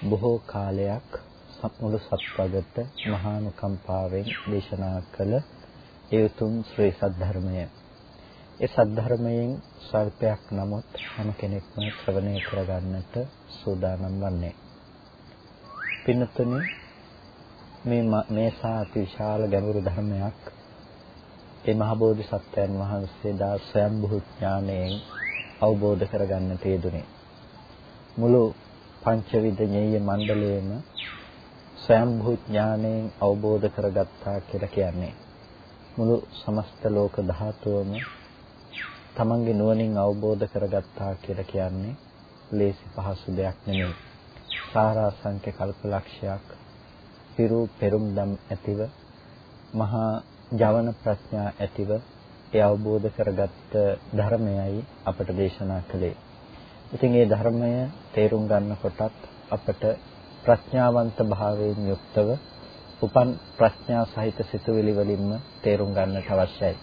බොහෝ කාලයක් මුළු සත්වගත මහානුකම්පාවෙන් දේශනා කළ ඒ උතුම් ශ්‍රී සද්ධර්මය. ඒ සද්ධර්මයෙන් ස්වල්පයක් නමුත් හැම කෙනෙක්ම ශ්‍රවණය කරගන්නට සූදානම් වන්නේ. පින්නතුනි මේ මේසා අතිවිශාල ගැඹුරු ධර්මයක් ඒ මහ බෝධිසත්වයන් වහන්සේ දා ස්වයම්බුහු ඥාණයෙන් අවබෝධ කරගන්න තේදුනේ. මුළු පංචවිධ ඤෙය්‍ය මණ්ඩලයේම ස්වයම්භූ ඥාණයෙන් අවබෝධ කරගත්තා කියලා කියන්නේ. මුළු සමස්ත ලෝක ධාතුවම තමන්ගේ නුවණින් අවබෝධ කරගත්තා කියලා කියන්නේ ලේසි පහසු දෙයක් නෙමෙයි. සාරාංශක කල්පලක්ෂයක් පිරු පෙරුම්දම් ඇතිව මහා ජවන ප්‍රඥා ඇතිව ඒ අවබෝධ කරගත්ත ධර්මයයි අපට දේශනා කළේ. ඉතින් මේ ධර්මය තේරුම් ගන්නකොටත් අපට ප්‍රඥාවන්ත භාවයෙන් යුක්තව උපන් ප්‍රඥා සහිත සිතුවිලි වලින්ම තේරුම් ගන්නට අවශ්‍යයි.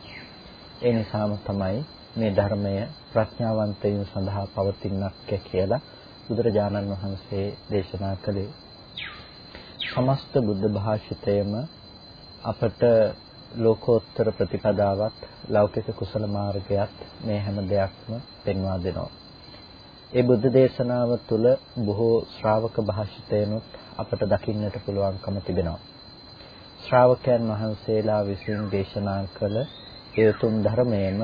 ඒ නිසාම තමයි මේ ධර්මය ප්‍රඥාවන්තයින් සඳහා පවතිනක් කියලා බුදුරජාණන් වහන්සේ දේශනා කළේ. සමස්ත බුද්ධ භාෂිතයම අපට ලෝකෝත්තර ප්‍රතිපදාවත් ලෞකික කුසල මාර්ගයත් මේ හැම දෙයක්ම පෙන්වා දෙනවා. ඒ බුද්ධ දේශනාව තුළ බොහෝ ශ්‍රාවක භාෂිතයනොත් අපට දකින්නට පුළුවන්කම තිබෙනවා. ශ්‍රාවකයන් වහන්සේලා විසින් දේශනා කළ ඒ උතුම් ධර්මයේම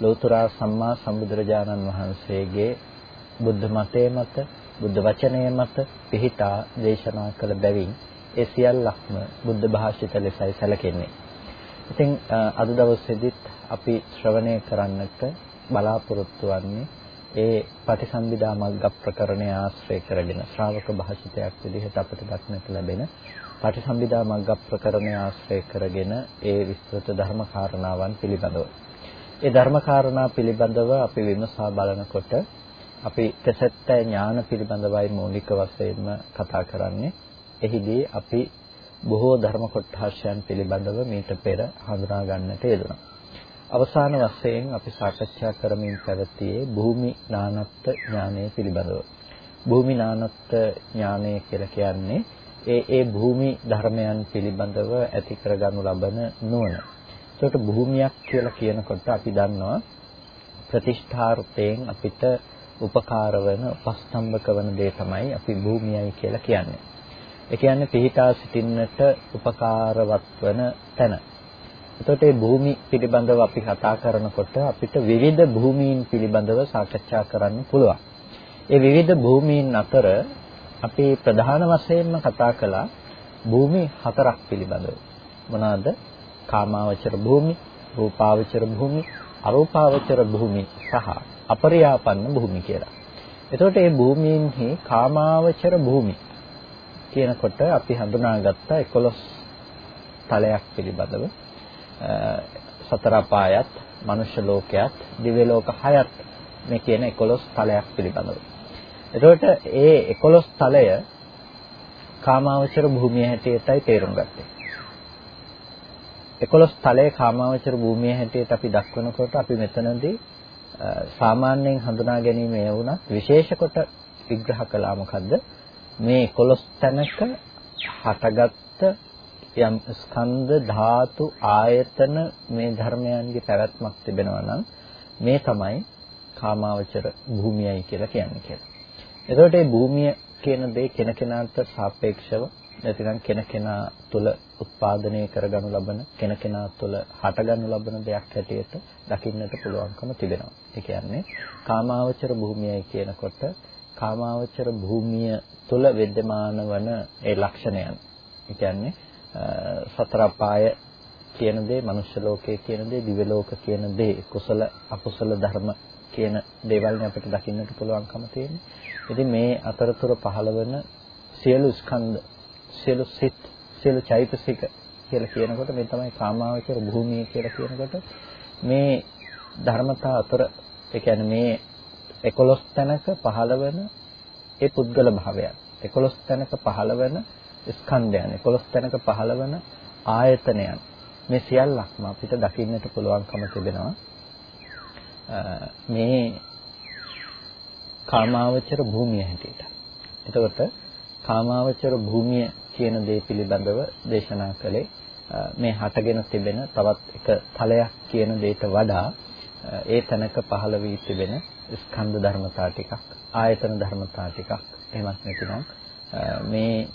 ලෝතර සම්මා සම්බුදුරජාණන් වහන්සේගේ බුද්ධ මතයේ මත බුද්ධ වචනයේ මත පිහිටා දේශනා කළ බැවින් ඒ සියල්ලක්ම බුද්ධ භාෂිත ලෙසයි සැලකෙන්නේ. ඉතින් අද දවසේදීත් අපි ශ්‍රවණය කරන්නට බලාපොරොත්තු වෙන්නේ ඒ පටිසම්භිදා මග්ග ප්‍රකරණය ආශ්‍රය කරගෙන ශ්‍රාවක භාෂිතයක් විදිහට අපිට දක්නට ලැබෙන පටිසම්භිදා මග්ග ප්‍රකරණය ආශ්‍රය කරගෙන ඒ විස්තෘත ධර්ම කාරණාවන් පිළිබඳව. ඒ ධර්ම කාරණා පිළිබඳව අපි විමසා බලනකොට අපි තසත්ත ඥාන පිළිබඳවයි මූලික වශයෙන්ම කතා කරන්නේ. එහිදී අපි බොහෝ ධර්ම කොටහසයන් පිළිබඳව මීට පෙර හඳුනා ගන්නට යෙදුණා. අවසාන වශයෙන් අපි සාකච්ඡා කරමින් පැවතියේ භූමි නානත්ත් ඥානය පිළිබඳව. භූමි නානත්ත් ඥානය කියලා කියන්නේ ඒ ඒ භූමි ධර්මයන් පිළිබඳව ඇති කරගනු ලබන නුවණ. ඒකට භූමියක් කියලා කියනකොට අපි දන්නවා ප්‍රතිෂ්ඨාර්ථයෙන් අපිට උපකාර වන උපස්තම්භක වන දේ තමයි අපි භූමියයි කියලා කියන්නේ. ඒ කියන්නේ පිහිටා සිටින්නට උපකාරවත් වන තැන. එතකොට මේ භූමි පිළිබඳව අපි කතා කරනකොට අපිට විවිධ භූමීන් පිළිබඳව සාකච්ඡා කරන්න පුළුවන්. ඒ විවිධ භූමීන් අතර අපි ප්‍රධාන වශයෙන්ම කතා කළා භූමි හතරක් පිළිබඳව. මොනවාද? කාමාවචර භූමි, රූපාවචර භූමි, අරූපාවචර භූමි සහ අපරියාපන්න භූමි කියලා. එතකොට මේ භූමීන්හි කාමාවචර භූමි කියනකොට අපි හඳුනාගත්ත 11 තලයක් පිළිබඳව සතර අපායත්, මනුෂ්‍ය ලෝකයත්, දිව්‍ය ලෝක හයත් මේ කියන 11 තලයක් පිළිබඳව. එතකොට ඒ 11 තලය කාමාවචර භූමිය හැටියටයි තේරුම් ගත්තේ. 11 තලයේ කාමාවචර භූමිය හැටියට අපි දක්වනකොට අපි මෙතනදී සාමාන්‍යයෙන් හඳුනා ගැනීම ඒ වුණත් විශේෂ කොට විග්‍රහ කළා මොකද්ද? මේ 11 තැනක හටගත්ත යම් ස්කන්ධ ධාතු ආයතන මේ ධර්මයන්ගේ පැවැත්මක් තිබෙනවා නම් මේ තමයි කාමාවචර භූමියයි කියලා කියන්නේ කියලා. එතකොට මේ භූමිය කියන දේ කෙනකෙනාට සාපේක්ෂව නැතිනම් කෙනකෙනා තුළ උත්පාදනය කරගනු ලබන කෙනකෙනා තුළ හටගනු ලබන දෙයක් හැටියට දකින්නට පුළුවන්කම තිබෙනවා. ඒ කියන්නේ කාමාවචර භූමියයි කියනකොට කාමාවචර භූමිය තුල विद्यमान වන ඒ ලක්ෂණයන්. ඒ කියන්නේ සතර පාය කියන දේ, මනුෂ්‍ය ලෝකයේ කියන දේ, දිව්‍ය ලෝක කියන දේ, කුසල අකුසල ධර්ම කියන දේවල්නේ අපිට දකින්නට පුළුවන්කම තියෙන්නේ. ඉතින් මේ අතරතුර පහළ වෙන සියලු ස්කන්ධ, සියලු සිත්, සියලු චෛතසික කියලා කියනකොට මේ තමයි කාමාවචර භූමිය කියලා කියනකොට මේ ධර්මතා අතර ඒ කියන්නේ මේ 11 තැනක පහළ වෙන ඒ පුද්ගල භාවයන් 11 තැනක පහළ වෙන ස්කන්ධයන් 11 තැනක පහළ වෙන ආයතනයන් මේ සියල්ලක්ම අපිට දකින්නට පුළුවන්කම තිබෙනවා මේ කාමාවචර භූමිය හැටියට. එතකොට කාමාවචර භූමිය කියන දේ පිළිබඳව දේශනා කළේ මේ හටගෙන තිබෙන තවත් එක තලයක් කියන දෙයට වඩා ඒ තැනක පහළ වී තිබෙන ස්කන්ධ ධර්මතා ටිකක් ආයතන ධර්මතා ටිකක් එහෙමත් නැතිනම් මේ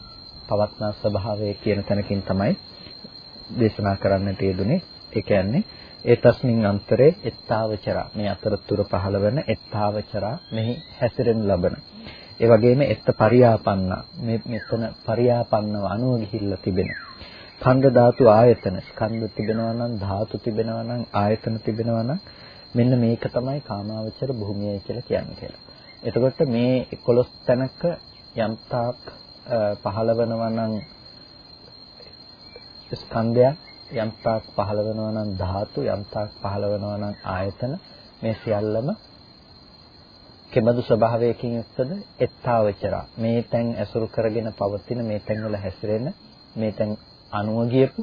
පවත්නා ස්වභාවය කියන තැනකින් තමයි දේශනා කරන්නට යෙදුනේ. ඒ කියන්නේ ඒ තස්මින් අන්තරේ එත්තාවචරා. මේ අතරතුර පහළ වෙන එත්තාවචරා මෙහි හැසිරෙනු ලබන. ඒ වගේම එත්ත පරියාපන්න. මේ මෙතන පරියාපන්නව අනුව ගිහිල්ලා තිබෙන. ස්කන්ධ ධාතු ආයතන. ස්කන්ධ තිබෙනවා නම් ධාතු තිබෙනවා නම් ආයතන තිබෙනවා නම් මෙන්න මේක තමයි කාමාවචර භූමිය කියලා කියන්නේ කියලා. එතකොට මේ 11 තැනක යම්තාක් පහළ වෙනවා නම් ස්කන්ධයක් යම්තාක් පහළ වෙනවා නම් ධාතු යම්තාක් පහළ වෙනවා නම් ආයතන. මේ සියල්ලම කෙබඳු ස්වභාවයකින් යුක්තද? එත්තාවචරා. මේ තැන් ඇසුරු කරගෙන පවතින මේ තැන් වල හැසිරෙන මේ තැන් අනුව ගියපු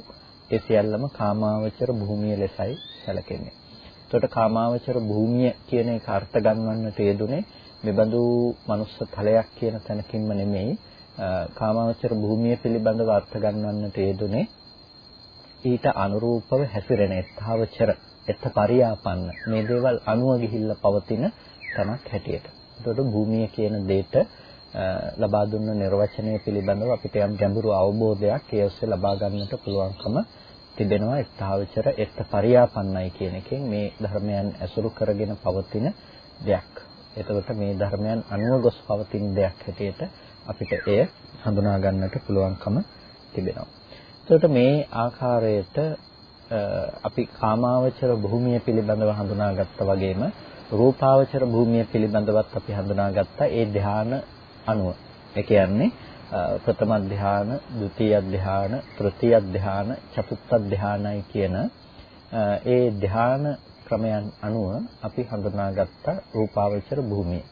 ඒ සියල්ලම කාමාවචර භූමිය ලෙසයි සැලකෙන්නේ. එතකොට කාමාවචර භූමිය කියන එක අර්ථ ගන්නවන්නට යෙදුනේ මෙබඳු මනුස්ස තලයක් කියන තැනකින්ම නෙමෙයි. කාමාවචර භූමිය පිළිබඳව අර්ථ ගන්නවන්නට යෙදුනේ ඊට අනුරූපව හැසිරෙන ස්ථාවචර එත් පරියාපන්න මේ දේවල් අනුව ගිහිල්ලා පවතින තනක් හැටියට. එතකොට භූමිය කියන දෙයට ලබා දුන්න නිර්වචනය පිළිබඳව අපිට යම් ගැඹුරු අවබෝධයක් ඒ ඔස්සේ ලබා ගන්නට පුළුවන්කම තිබෙනවා ස්ථාවචර එත් පරියාපන්නයි කියන එකෙන් මේ ධර්මයන් ඇසුරු කරගෙන පවතින දෙයක්. එතකොට මේ ධර්මයන් අනුව ගොස් පවතින දෙයක් හැටියට අපිට එය හඳුනා ගන්නට පුළුවන්කම තිබෙනවා. එතකොට මේ ආකාරයට අපි කාමාවචර භූමිය පිළිබඳව හඳුනාගත්තා වගේම රූපාවචර භූමිය පිළිබඳවත් අපි හඳුනාගත්තා ඒ ධ්‍යාන අනුව. ඒ කියන්නේ ප්‍රථම ධ්‍යාන, ဒုတိ ය ධ්‍යාන, තෘතිය ධ්‍යාන, චතුත්ථ ධ්‍යානයි කියන ඒ ධ්‍යාන ක්‍රමයන් අනුව අපි හඳුනාගත්ත රූපාවචර භූමිය.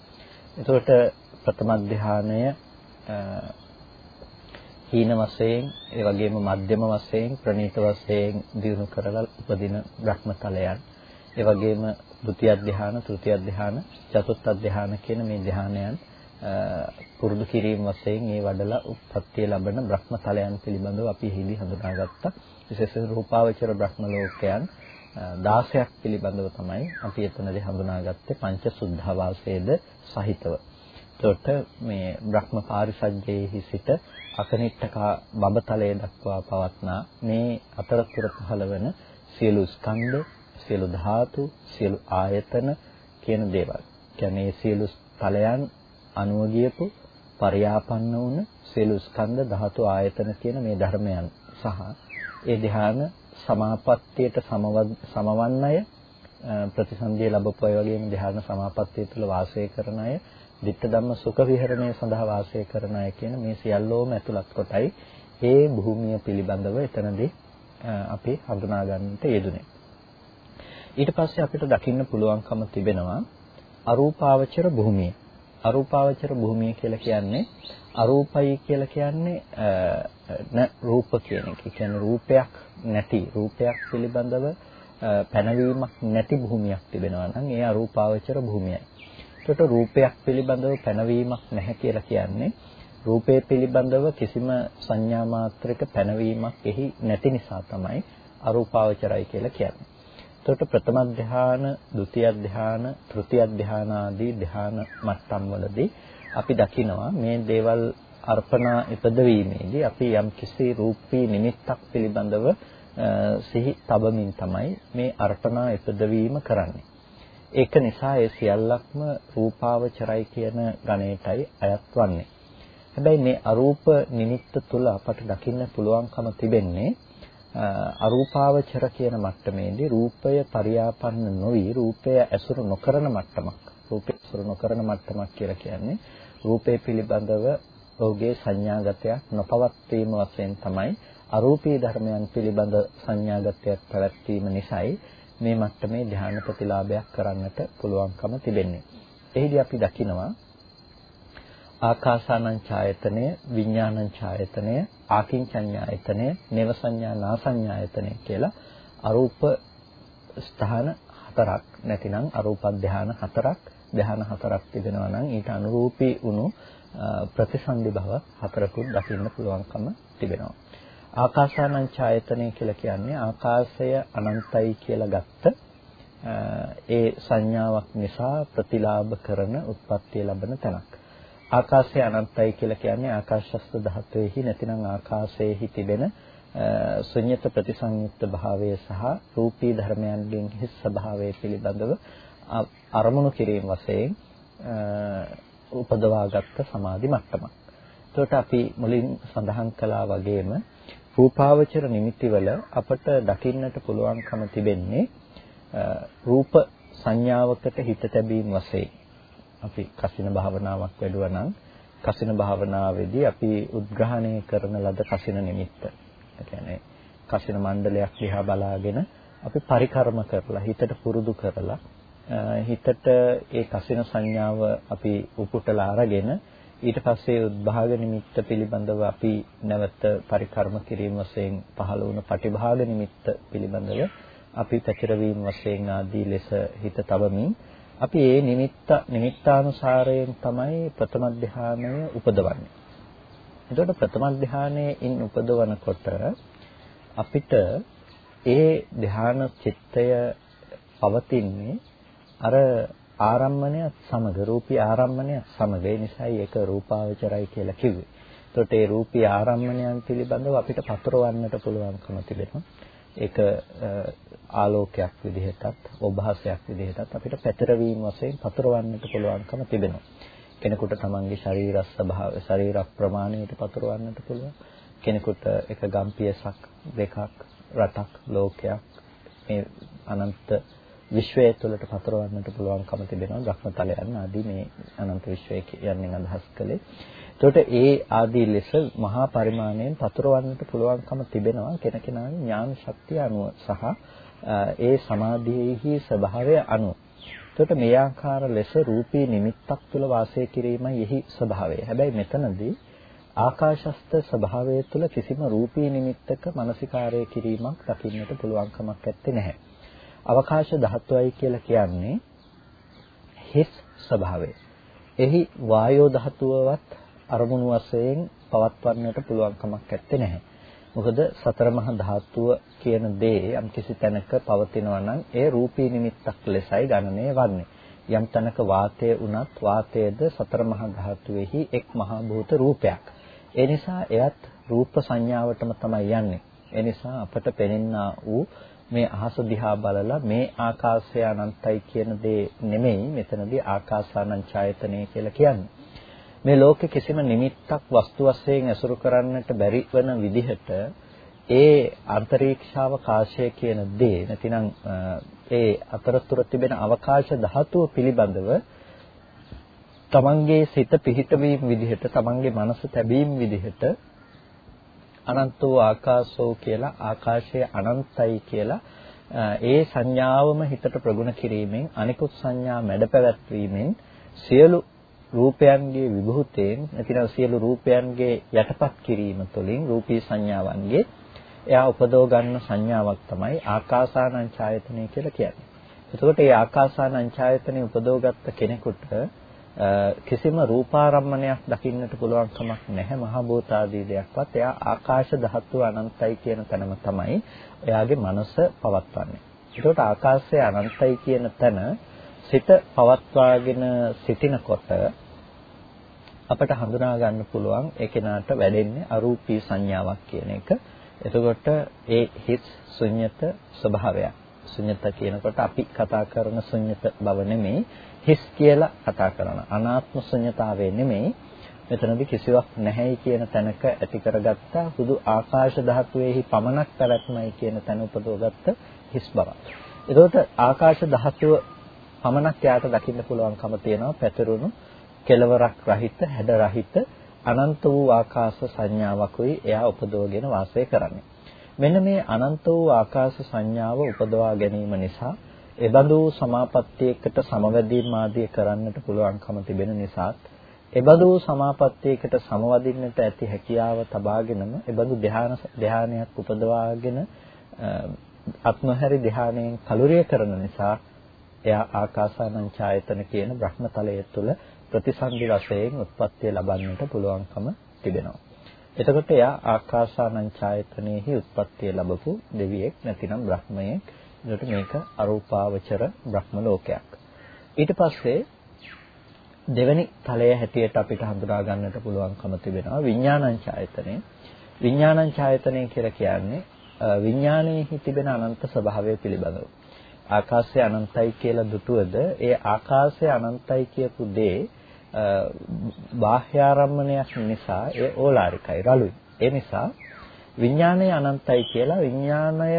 එතකොට ප්‍රථම ධ්‍යානය හීන වශයෙන් ඒ වගේම මධ්‍යම වශයෙන් ප්‍රණීත වශයෙන් දිනු කරලා උපදින බ්‍රහ්මතලයන් ඒ වගේම ဒုတိ ය ධ්‍යාන, තෘතිය ධ්‍යාන, චතුත්ථ ධ්‍යාන කියන මේ ධ්‍යානයන් පුරුදු කිරීම වශයෙන් ඒ වඩලා උත්පත්තිය ලබන බ්‍රහ්මතලයන් පිළිබඳව අපි හිදී හඳුනාගත්තා. විශේෂයෙන් රූපාවචර බ්‍රහ්ම ලෝකයන් 16ක් පිළිබඳව තමයි අපි එතනදී හඳුනාගත්තේ පංච සුද්ධාවාසයේද සහිතව. එතකොට මේ බ්‍රහ්ම පාරිසජ්ජයේහි සිට අකනිට්ඨකා බබතලයේ දක්වා පවත්නා මේ අතරතුර පහළ වෙන සියලු ස්කන්ධ, සියලු ධාතු, සියලු ආයතන කියන දේවල්. කියන්නේ සියලු තලයන් අනුව ගියපු පරියාපන්න වුණ සියලු ස්කන්ධ ධාතු ආයතන කියන මේ ධර්මයන් සහ ඒ ධ්‍යාන සමාපත්තියට සමවන්න අය ප්‍රතිසන්දිය ලැබපු අය වගේම ධ්‍යාන සමාපත්තිය තුළ වාසය කරන අය ditta ධම්ම සුඛ විහරණය සඳහා වාසය කරන අය කියන මේ සියල්ලෝම ඇතුළත් කොටයි ඒ භූමිය පිළිබඳව එතනදී අපි හඳුනා ගන්නට යෙදුනේ. ඊට පස්සේ අපිට දකින්න පුළුවන්කම තිබෙනවා අරූපාවචර භූමිය. අරූපාවචර භූමිය කියලා කියන්නේ අරූපයි කියලා කියන්නේ න රූප කියන එක. කියන්නේ රූපයක් නැති රූපයක් පිළිබඳව පැනවීමක් නැති භූමියක් තිබෙනවා නම් ඒ අරූපාවචර භූමියයි. එතකොට රූපයක් පිළිබඳව පැනවීමක් නැහැ කියලා කියන්නේ රූපය පිළිබඳව කිසිම සංඥා මාත්‍රයක පැනවීමක් එහි නැති නිසා තමයි අරූපාවචරයි කියලා කියන්නේ. එතකොට ප්‍රථම ධ්‍යාන, ဒုတိ ය ධ්‍යාන, තෘතිය ධ්‍යාන ආදී ධ්‍යාන මට්ටම් වලදී අපි දකිනවා මේ දේවල් අර්පණා ඉපදවීමේදී අපි යම් කිසි රූපී නිමිත්තක් පිළිබඳව සිහි තබමින් තමයි මේ අර්පණා ඉපදවීම කරන්නේ. ඒක නිසා ඒ සියල්ලක්ම රූපාවචරයි කියන ගණයටයි අයත් වන්නේ. හැබැයි මේ අරූප නිමිත්ත තුල අපට දකින්න පුළුවන්කම තිබෙන්නේ අරූපාවචර කියන මට්ටමේදී රූපය පරියාපන්න නොවි රූපය ඇසුරු නොකරන මට්ටමක් රූපය ඇසුරු නොකරන මට්ටමක් කියලා කියන්නේ රූපේ පිළිබඳව ඔහුගේ සංඥාගතයක් නොපවත්වීම වශයෙන් තමයි අරූපී ධර්මයන් පිළිබඳ සංඥාගතයක් පැවැත්වීම නිසායි මේ මට්ටමේ ධ්‍යාන ප්‍රතිලාභයක් කරන්නට පුළුවන්කම තිබෙන්නේ. එහිදී අපි දකිනවා ආකාසානං ඡායතනය, විඥානං ඡායතනය, ආකින්චඤ්ඤායතනය, නේව සංඥා නාසඤ්ඤායතනය කියලා අරූප ස්ථාන හතරක් නැතිනම් අරූප ධාන හතරක් ධාන හතරක් තිබෙනවා නම් ඊට අනුරූපී වුණු ප්‍රතිසන්දි භව හතරකුත් දකින්න පුළුවන්කම තිබෙනවා. ආකාසානං ඡායතනය කියලා කියන්නේ ආකාශය අනන්තයි කියලා ගත්ත ඒ සංඥාවක් නිසා ප්‍රතිලාභ කරන උත්පත්තිය ලබන තැනක්. ආකාශය අනන්තයි කියලා කියන්නේ ආකාශස්ත ධාතුවේහි නැතිනම් ආකාශයේහි තිබෙන ශුන්්‍යත ප්‍රතිසංයුක්ත භාවය සහ රූපී ධර්මයන්ගෙන් හිස් ස්වභාවය පිළිබඳව අරමුණු කිරීම වශයෙන් උපදවාගත්ත සමාධි මට්ටමක්. එතකොට අපි මුලින් සඳහන් කළා වගේම රූපාවචර නිමිතිවල අපට දකින්නට පුළුවන්කම තිබෙන්නේ රූප සංඥාවකට හිත තැබීම වශයෙන් අපි කසින භාවනාවක් වැඩුවා නම් කසින භාවනාවේදී අපි උද්ග්‍රහණය කරන ලද කසින නිමිත්ත. ඒ කියන්නේ කසින මණ්ඩලයක් දිහා බලාගෙන අපි පරිකර්ම කරලා හිතට පුරුදු කරලා හිතට ඒ කසින සංඥාව අපි උපුටලා අරගෙන ඊට පස්සේ උද්භාග නිමිත්ත පිළිබඳව අපි නැවත පරිකර්ම කිරීම වශයෙන් පහළ වුණ පටිභාග නිමිත්ත පිළිබඳව අපි පැතිරවීම වශයෙන් ආදී ලෙස හිත තබමින් අපි ඒ නිමිත්ත නිමිත්තානුසාරයෙන් තමයි ප්‍රථම ධානය උපදවන්නේ. එතකොට ප්‍රථම ධානයෙන් උපදවනකොට අපිට ඒ ධාන චිත්තය පවතින්නේ අර ආරම්මණයත් සමග රූපී ආරම්මණයත් සමග ඒ නිසායි ඒක රූපාවචරයි කියලා කිව්වේ. එතකොට ඒ රූපී ආරම්මණයන් පිළිබඳව අපිට පතරවන්නට පුළුවන්කම තිබෙනවා. ඒක ආලෝකයක් විදිහටත් ඔබහසයක් විදිහටත් අපිට පැතරවීම වශයෙන් පතරවන්නට පුළුවන්කම තිබෙනවා. කෙනෙකුට තමන්ගේ ශරීර ස්වභාවය ශරීර ප්‍රමාණයට පතරවන්නට පුළුවන්. කෙනෙකුට එක ගම්පියසක් දෙකක් රටක් ලෝකයක් මේ අනන්ත විශ්වය තුළට පතරවන්නට පුළුවන්කම තිබෙනවා. ධර්මතලයන් ආදී මේ අනන්ත විශ්වය කියන්නේ අදහස් කළේ. එතකොට ඒ ආදී ලෙස මහා පරිමාණයෙන් පතරවන්නට පුළුවන්කම තිබෙනවා කෙනකෙනාගේ ඥාන ශක්තිය අනුව සහ ඒ සමාධියේහි ස්වභාවය අනුව. එතකොට මේ ආකාර ලෙස රූපී නිමිත්තක් තුළ වාසය කිරීමයි එහි ස්වභාවය. හැබැයි මෙතනදී ආකාශස්ත ස්වභාවය තුළ කිසිම රූපී නිමිත්තක මානසිකාරය කිරීමක් දකින්නට පුළුවන්කමක් නැත්තේ නැහැ. අවකාශ ධාතුවයි කියලා කියන්නේ හිස් ස්වභාවය. එහි වායෝ ධාතුවවත් අරමුණු වශයෙන් පවත්වන්නට පුළුවන් කමක් නැත්තේ නැහැ. මොකද සතර මහා ධාතුව කියන දේ යම් කිසි තැනක පවතිනවා නම් ඒ රූපී නිමිත්තක් ලෙසයි ගණනය වන්නේ. යම් තැනක වාතය උනත් වාතයේද සතර මහා ධාතුවේහි එක් මහා භූත රූපයක්. ඒ නිසා එයත් රූප සංඥාවටම තමයි යන්නේ. ඒ නිසා අපට පෙනෙනා වූ මේ අහස දිහා බලලා මේ ආකාශය අනන්තයි කියන දේ නෙමෙයි මෙතනදී ආකාසානං ඡායතනෙ කියලා කියන්නේ. මේ ලෝකේ කිසිම නිමිත්තක් වස්තු වශයෙන් ඇසුරු කරන්නට බැරි වන විදිහට ඒ අන්තරීක්ෂාවකාශය කියන දේ නැතිනම් ඒ අතරතුර තිබෙන අවකාශ ධාතුව පිළිබඳව තමන්ගේ සිත පිහිටවීම විදිහට තමන්ගේ මනස තැබීම විදිහට අනන්තෝ ආකාශෝ කියලා ආකාශය අනන්තයි කියලා ඒ සංඥාවම හිතට ප්‍රගුණ කිරීමෙන් අනිකුත් සංඥා මැඩ පැවැත්වීමෙන් සියලු රූපයන්ගේ විභූතයෙන් නැතිනම් සියලු රූපයන්ගේ යටපත් කිරීම තුළින් රූපී සංඥාවන්ගේ එයා උපදව ගන්න සංඥාවක් තමයි ආකාසානං ඡායතනෙ කියලා කියන්නේ. එතකොට මේ ආකාසානං ඡායතනෙ උපදවගත්ත කෙනෙකුට කිසිම රූපාරම්මණයක් දකින්නට පුළුවන් කමක් නැහැ මහ භූතාදී දෙයක්වත් එයා ආකාශ ධාතුව අනන්තයි කියන තැනම තමයි එයාගේ මනස පවත්වන්නේ. ඒකට ආකාශය අනන්තයි කියන තැන සිත පවත්වාගෙන සිටිනකොට අපට හඳුනා ගන්න පුළුවන් ඒ කෙනාට වැඩෙන්නේ අරූපී සංඥාවක් කියන එක. එතකොට ඒ හිස් ශුන්්‍යත ස්වභාවයක්. ශුන්්‍යත කියනකොට අපි කතා කරන ශුන්්‍යත බව නෙමෙයි හිස් කියලා කතා කරන. අනාත්ම ශුන්්‍යතාවය නෙමෙයි මෙතනදී කිසිවක් නැහැයි කියන තැනක ඇති කරගත්ත හුදු ආකාශ ධාතුවේහි පමණක් පැවැත්මයි කියන තැන උපදවගත්ත හිස් බවක්. එතකොට ආකාශ ධාතුව පමණක් යාට දකින්න පුළුවන්කම තියෙනවා පැතිරුණු කෙලවරක් රහිත හැඩ රහිත අනන්ත වූ ආකාශ සංඥාවකුයි එයා උපදවගෙන වාසය කරන්නේ. මෙන්න මේ අනන්ත වූ ආකාශ සංඥාව උපදවා ගැනීම නිසා එබඳු සමාපත්තියකට සමවැදීම් ආදිය කරන්නට පුළුවන්කම තිබෙන නිසාත් එබඳු සමාපත්තියකට සමවදින්නට ඇති හැකියාව තබාගෙනම එබඳු ධ්‍යාන ධ්‍යානයක් උපදවාගෙන අත්මහැරි ධ්‍යානයෙන් කලුරිය කරන නිසා එයා ආකාසානං ඡායතන කියන බ්‍රහ්මතලය තුළ ප්‍රතිසන්දි වශයෙන් උත්පත්ති ලබන්නට පුළුවන්කම තිබෙනවා. එතකොට එයා ආකාසානං ඡායතනෙහි උත්පත්ති ලැබපු දෙවියෙක් නැතිනම් බ්‍රහ්මයෙක්. එතකොට මේක අරූපාවචර බ්‍රහ්ම ලෝකයක්. ඊට පස්සේ දෙවෙනි තලය හැටියට අපිට හඳුනා ගන්නට පුළුවන්කම තිබෙනවා විඥානං ඡායතනෙ. විඥානං ඡායතනෙ කියලා කියන්නේ විඥානයේහි තිබෙන අනන්ත ස්වභාවය පිළිබඳව. ආකාශය අනන්තයි කියලා දුටුවද ඒ ආකාශය අනන්තයි කියපු දේ බාහ්‍යාරම්මණයක් නිසා ඒ ඕලාරිකයි රළුයි. ඒ නිසා විඥානය අනන්තයි කියලා විඥානය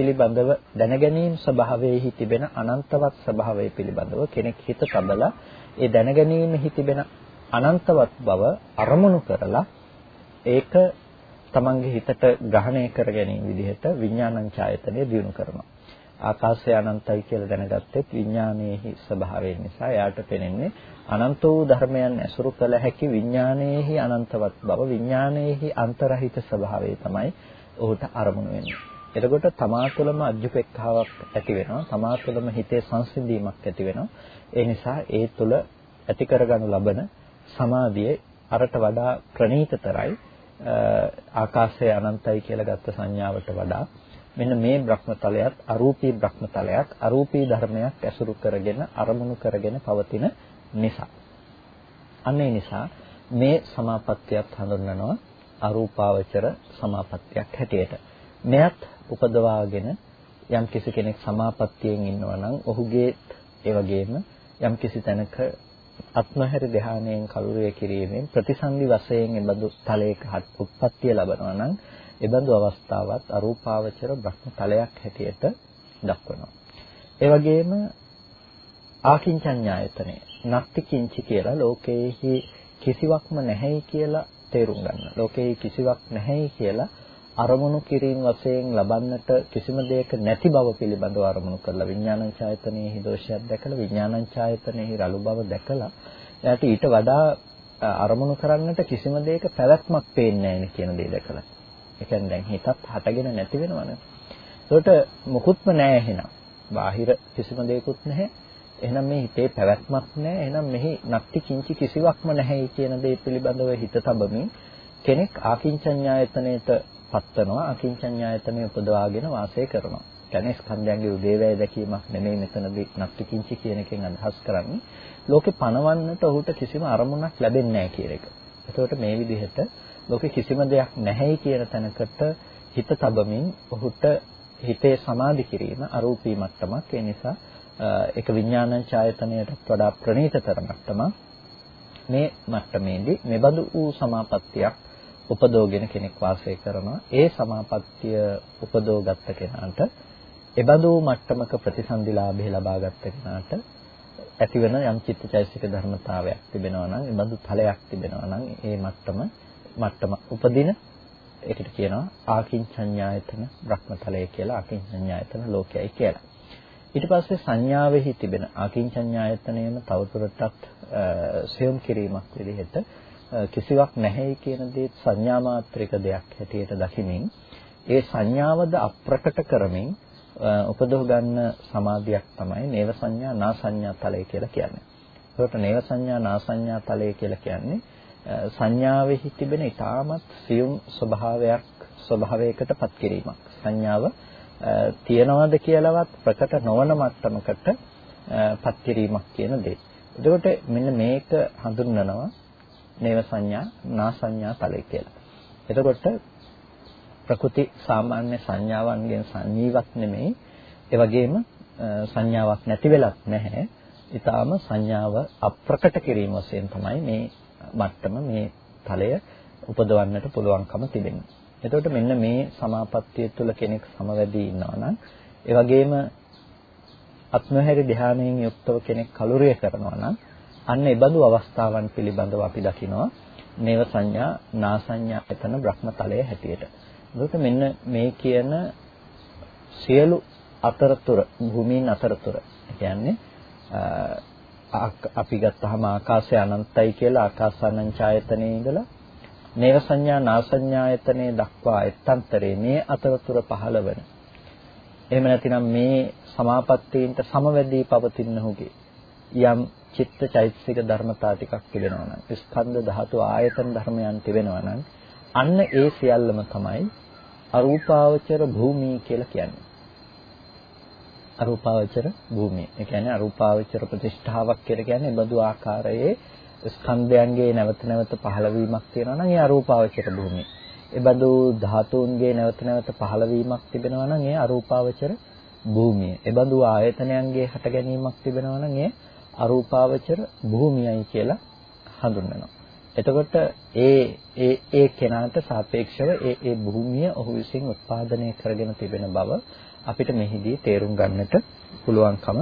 පිළිබඳව දැනගැනීම් ස්වභාවයේහි තිබෙන අනන්තවත් ස්වභාවය පිළිබඳව කෙනෙක් හිත තබලා ඒ දැනගැනීමෙහි තිබෙන අනන්තවත් බව අරමුණු කරලා ඒක තමන්ගේ හිතට ග්‍රහණය කර ගැනීම විදිහට විඥානං ඡායතනය දිනු කරනවා. ආකාශය අනන්තයි කියලා දැනගත්තෙත් විඥානයේහි ස්වභාවය නිසා එයාට පෙනෙන්නේ අනන්ත වූ ධර්මයන් ඇසුරු කළ හැකි විඥානයේහි අනන්තවත් බව විඥානයේහි අන්තරහිත ස්වභාවය තමයි ඔහුට අරමුණු වෙන්නේ. එතකොට තමා තුළම අජ්ජුපෙක්ඛාවක් ඇති වෙනවා. තමා තුළම හිතේ සංසිඳීමක් ඇති වෙනවා. ඒ නිසා ඒ තුළ ඇති කරගනු ලබන සමාධිය අරට වඩා ප්‍රණීතතරයි ආකාශය අනන්තයි කියලා ගත්ත සංඥාවට වඩා මෙන්න මේ බ්‍රහ්මතලයත් අරූපී බ්‍රහ්මතලයක් අරූපී ධර්මයක් ඇසුරු කරගෙන අරමුණු කරගෙන පවතින නිසා. අන්න ඒ නිසා මේ සමාපත්තියත් හඳුන්වනවා අරූපාවචර සමාපත්තියක් හැටියට. මෙයත් උපදවාගෙන යම් කිසි කෙනෙක් සමාපත්තියෙන් ඉන්නවා නම් ඔහුගේ ඒ වගේම යම් කිසි තැනක අත්මහැරි ධානයෙන් කලුරිය කිරීමෙන් ප්‍රතිසන්දි වශයෙන් එබඳු තලයක උත්පත්තිය ලබනවා නම් එබඳු අවස්ථාවත් අරූපාවචර බ්‍රහ්ම තලයක් හැටියට දක්වනවා. ඒ වගේම ආකින්චඤ්ඤායතනෙ නත්ති කිංචි කියලා ලෝකයේහි කිසිවක්ම නැහැයි කියලා තේරුම් ගන්න. ලෝකයේ කිසිවක් නැහැයි කියලා අරමුණු කිරීම වශයෙන් ලබන්නට කිසිම දෙයක නැති බව පිළිබඳව අරමුණු කරලා විඥානං ඡායතනයේ දෝෂයක් දැකලා විඥානං ඡායතනයේ රළු බව දැකලා එයාට ඊට වඩා අරමුණු කරන්නට කිසිම දෙයක පැවැත්මක් පේන්නේ නැහැ කියන දේ දැකලා. ඒ කියන්නේ දැන් හිතත් හටගෙන නැති වෙනවනේ. ඒකට මොකුත්ම නැහැ එහෙනම්. බාහිර කිසිම දෙයක්වත් නැහැ. එහෙනම් මේ හිතේ පැවැත්මක් නැහැ. එහෙනම් මෙහි නක්ති කිංචි කිසිවක්ම නැහැයි කියන දේ පිළිබඳව හිත තබමින් කෙනෙක් ආකින්චඤ්ඤායතනයේට පත්වනවා. ආකින්චඤ්ඤායතනය උපදවාගෙන වාසය කරනවා. කියන්නේ ස්කන්ධයන්ගේ උදේවැය දැකීමක් නෙමෙයි මෙතනදී නක්ති කිංචි කියන එකෙන් අදහස් කරන්නේ. ලෝකේ පණවන්නට ඔහුට කිසිම අරමුණක් ලැබෙන්නේ නැහැ කියන එක. එතකොට මේ විදිහට ලෝකේ කිසිම දෙයක් නැහැයි කියන තැනකට හිත තබමින් ඔහුට හිතේ සමාධි කිරීම අරූපී මට්ටමක්. ඒ නිසා ඒක විඥානං ඡායතනයට වඩා ප්‍රණීතතර මට්ටමක්. මේ මට්ටමේදී මෙබඳු වූ සමාපත්තියක් උපදෝගෙන කෙනෙක් වාසය කරනවා. ඒ සමාපත්තිය උපදෝගත්ත කෙනාට එබඳු මට්ටමක ප්‍රතිසන්දිලාභය ලබාගත් කෙනාට ඇතිවන යම් චිත්තචෛසික ධර්මතාවයක් තිබෙනවා නම් එබඳු ඵලයක් තිබෙනවා නම් ඒ මට්ටම මට්ටම උපදින ඒකට කියනවා ආකින්චඤ්ඤායතන බ්‍රහ්මතලය කියලා ආකින්චඤ්ඤායතන ලෝකයයි කියලා. ඊට පස්සේ සංඥාවෙහි තිබෙන ආකින්චඤ්ඤායතනයම තවදුරටත් සියුම් කිරීමක් විදිහට කිසිවක් නැහැයි කියන දේ සංඥා මාත්‍රික දෙයක් හැටියට දකිමින් ඒ සංඥාවද අප්‍රකට කරමින් උපදව ගන්න සමාධියක් තමයි නේව සංඥා නා සංඥා තලය කියලා කියන්නේ. ඒකට නේව සංඥා නා සංඥා තලය කියලා කියන්නේ සංඥාවෙහි තිබෙන ඊටමත් සියුම් ස්වභාවයක් ස්වභාවයකටපත් කිරීමක්. සංඥාව තියනවාද කියලාවත් ප්‍රකට නොවන මට්ටමකට පත් කිරීමක් කියන දේ. එතකොට මෙන්න මේක හඳුන්වනවා නේව සංඥා නා සංඥා තලය කියලා. එතකොට ප්‍රකෘති සාමාන්‍ය සංඥාවන්ගෙන් සංජීවත් නෙමෙයි. ඒ වගේම සංඥාවක් නැති වෙලක් නැහැ. ඊටාම සංඥාව අප්‍රකට කිරීම වශයෙන් තමයි මේ මට්ටම මේ තලය උපදවන්නට පුළුවන්කම තිබෙනවා. එතකොට මෙන්න මේ සමාපත්තිය තුළ කෙනෙක් සමවැදී ඉන්නවා නම් ඒ වගේම අත්නොහැරි ධානයෙන් යුක්තව කෙනෙක් කලුරිය කරනවා නම් අන්න ඒ බඳු අවස්ථාවන් පිළිබඳව අපි දකිනවා නේව සංඥා නා සංඥා එතන බ්‍රහ්මතලයේ හැටියට. එතකොට මෙන්න මේ කියන සියලු අතරතුර භූමීන් අතරතුර කියන්නේ අපි ගත්තාම ආකාශය අනන්තයි කියලා ආකාසානංචායතනයේ ඉඳලා නේව සංඥා නා සංඥායතනයේ දක්වා එත්තන්තරේ මේ අතරතුර පහළවන එහෙම නැතිනම් මේ සමාපත්තීන්ට සමවැදී පවතිනහුගේ යම් චිත්ත චෛතසික ධර්මතා ටිකක් තිබෙනවා නම් ස්කන්ධ ධාතු ආයතන ධර්මයන් තිබෙනවා නම් අන්න ඒ සියල්ලම තමයි අරූපාවචර භූමිය කියලා කියන්නේ. අරූපාවචර භූමිය. ඒ කියන්නේ අරූපාවචර ප්‍රතිෂ්ඨාවක් කියලා කියන්නේ බඳු ආකාරයේ ස්කන්ධයන්ගේ නැවත නැවත පහළවීමක් තියෙනවා නම් ඒ අරූපාවචර භූමිය. ඒ බඳු ධාතුන්ගේ නැවත නැවත පහළවීමක් තිබෙනවා නම් ඒ අරූපාවචර භූමිය. ඒ බඳු ආයතනයන්ගේ හට ගැනීමක් තිබෙනවා නම් ඒ අරූපාවචර භූමියයි කියලා හඳුන්වනවා. එතකොට ඒ ඒ ඒ කෙනාට සාපේක්ෂව ඒ ඒ භූමිය ඔහු විසින් උත්පාදනය කරගෙන තිබෙන බව අපිට මෙහිදී තේරුම් ගන්නට පුළුවන්කම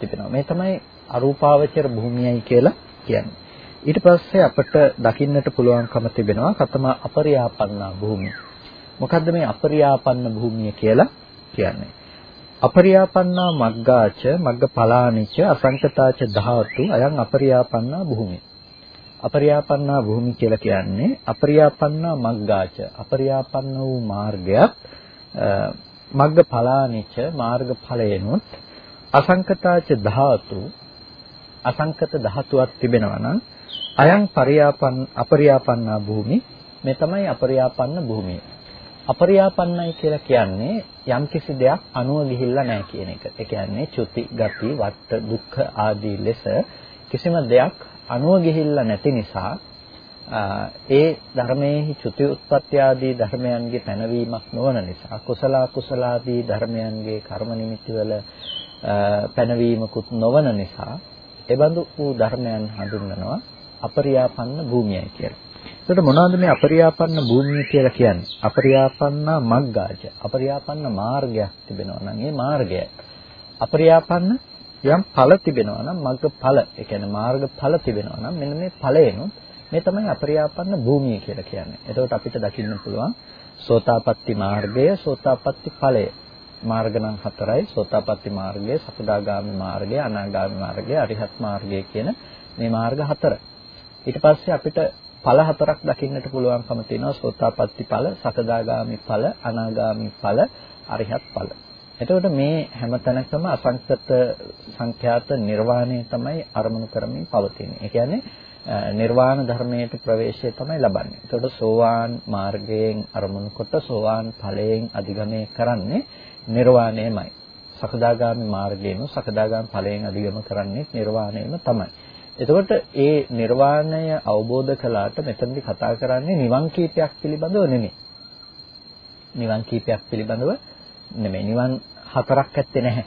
තිබෙනවා. මේ තමයි අරූපාවචර භූමියයි කියලා කියන්නේ. ඊට පස්සේ අපට දකින්නට පුළුවන්කම තිබෙනවා කතම අපරියාපන්නා භූමිය. මොකද්ද මේ අපරියාපන්න භූමිය කියලා කියන්නේ? අපරියාපන්නා මග්ගාච මග්ගඵලානිච අසංකතාච ධාතු අයං අපරියාපන්නා භූමිය. අපරියාපන්නා භූමි කියලා කියන්නේ අපරියාපන්නා මග්ගාච අපරියාපන්න වූ මාර්ගයක් මග්ගඵලානිච මාර්ගඵලයනොත් අසංකතාච ධාතු අසංකත ධාතුවක් තිබෙනවා නම් අයං පරියාපන් අපරියාපන්නා භූමි මේ තමයි අපරියාපන්න භූමිය. අපරියාපන්නයි කියලා කියන්නේ යම්කිසි දෙයක් අනුව ගිහිල්ලා නැහැ කියන එක. ඒ කියන්නේ චුති, ගති, වට, දුක්ඛ ආදී ලෙස කිසිම දෙයක් අනුව ගිහිල්ලා නැති නිසා ඒ ධර්මයේහි චුති උත්පත්ති ආදී ධර්මයන්ගේ පැනවීමක් නොවන නිසා කුසල කුසල ආදී ධර්මයන්ගේ කර්ම නිමිති වල පැනවීමකුත් නොවන නිසා එබඳු වූ ධර්මයන් හඳුන්වනවා අපරියාපන්න භූමියයි කියලා. එතකොට මොනවද මේ අපරියාපන්න භූමිය කියලා කියන්නේ? අපරියාපන්න මග්ගාජ. අපරියාපන්න මාර්ගයක් තිබෙනවා නම් ඒ මාර්ගය. අපරියාපන්න යම් ඵල තිබෙනවා නම් මග්ග ඵල. ඒ කියන්නේ මාර්ග ඵල තිබෙනවා නම් මෙන්න මේ ඵලයනොත් මේ තමයි අපරියාපන්න භූමිය කියලා කියන්නේ. එතකොට අපිට දකින්න පුළුවන් සෝතාපට්ටි මාර්ගය, සෝතාපට්ටි ඵලය. මාර්ග නම් හතරයි. සෝතාපට්ටි මාර්ගය, සකදාගාමි මාර්ගය, අනාගාමි මාර්ගය, අරිහත් මාර්ගය කියන මේ මාර්ග හතර. ඊට පස්සේ අපිට ඵල හතරක් දකින්නට පුළුවන්කම තියෙනවා සෝතාපට්ටි ඵල, සකදාගාමි ඵල, අනාගාමි ඵල, අරිහත් ඵල. එතකොට මේ හැම තැනකම අසංකත සංඛ්‍යාත නිර්වාණය තමයි අරමුණු කරමින් පවතින්නේ. ඒ කියන්නේ නිර්වාණ ධර්මයට ප්‍රවේශය තමයි ලබන්නේ. එතකොට සෝවාන් මාර්ගයෙන් අරමුණු කොට සෝවාන් ඵලයෙන් අධිගමනය කරන්නේ නිර්වාණයමයි. සකදාගාමි මාර්ගයෙන් සකදාගාමි ඵලයෙන් අධිගම කරන්නේ නිර්වාණයම තමයි. එතකොට ඒ නිර්වාණය අවබෝධ කළාට මෙතනදී කතා කරන්නේ නිවන් කීපයක් පිළිබඳව නෙමෙයි. නිවන් කීපයක් පිළිබඳව නෙමෙයි. නිවන් හතරක් ඇත්තේ නැහැ.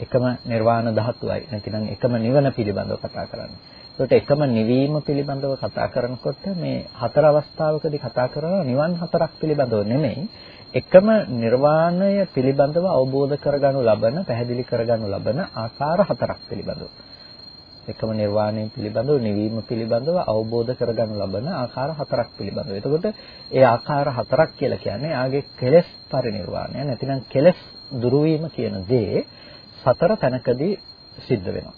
එකම නිර්වාණ ධාතුවයි. නැතිනම් එකම නිවන පිළිබඳව කතා කරන්නේ. ඒකට එකම නිවීම පිළිබඳව කතා කරනකොට මේ හතර අවස්ථාවකදී කතා කරනවා නිවන් හතරක් පිළිබඳව නෙමෙයි. එකම නිර්වාණය පිළිබඳව අවබෝධ කරගනු ලබන, පැහැදිලි කරගනු ලබන ආකාර හතරක් පිළිබඳව. එකම නිර්වාණය පිළිබඳව නිවීම පිළිබඳව අවබෝධ කරගනු ලබන ආකාර හතරක් පිළිබඳව. එතකොට ඒ ආකාර හතරක් කියලා කියන්නේ ආගේ කෙලෙස් පරිනිර්වාණය නැතිනම් කෙලෙස් දුරු කියන දේ සතර තැනකදී සිද්ධ වෙනවා.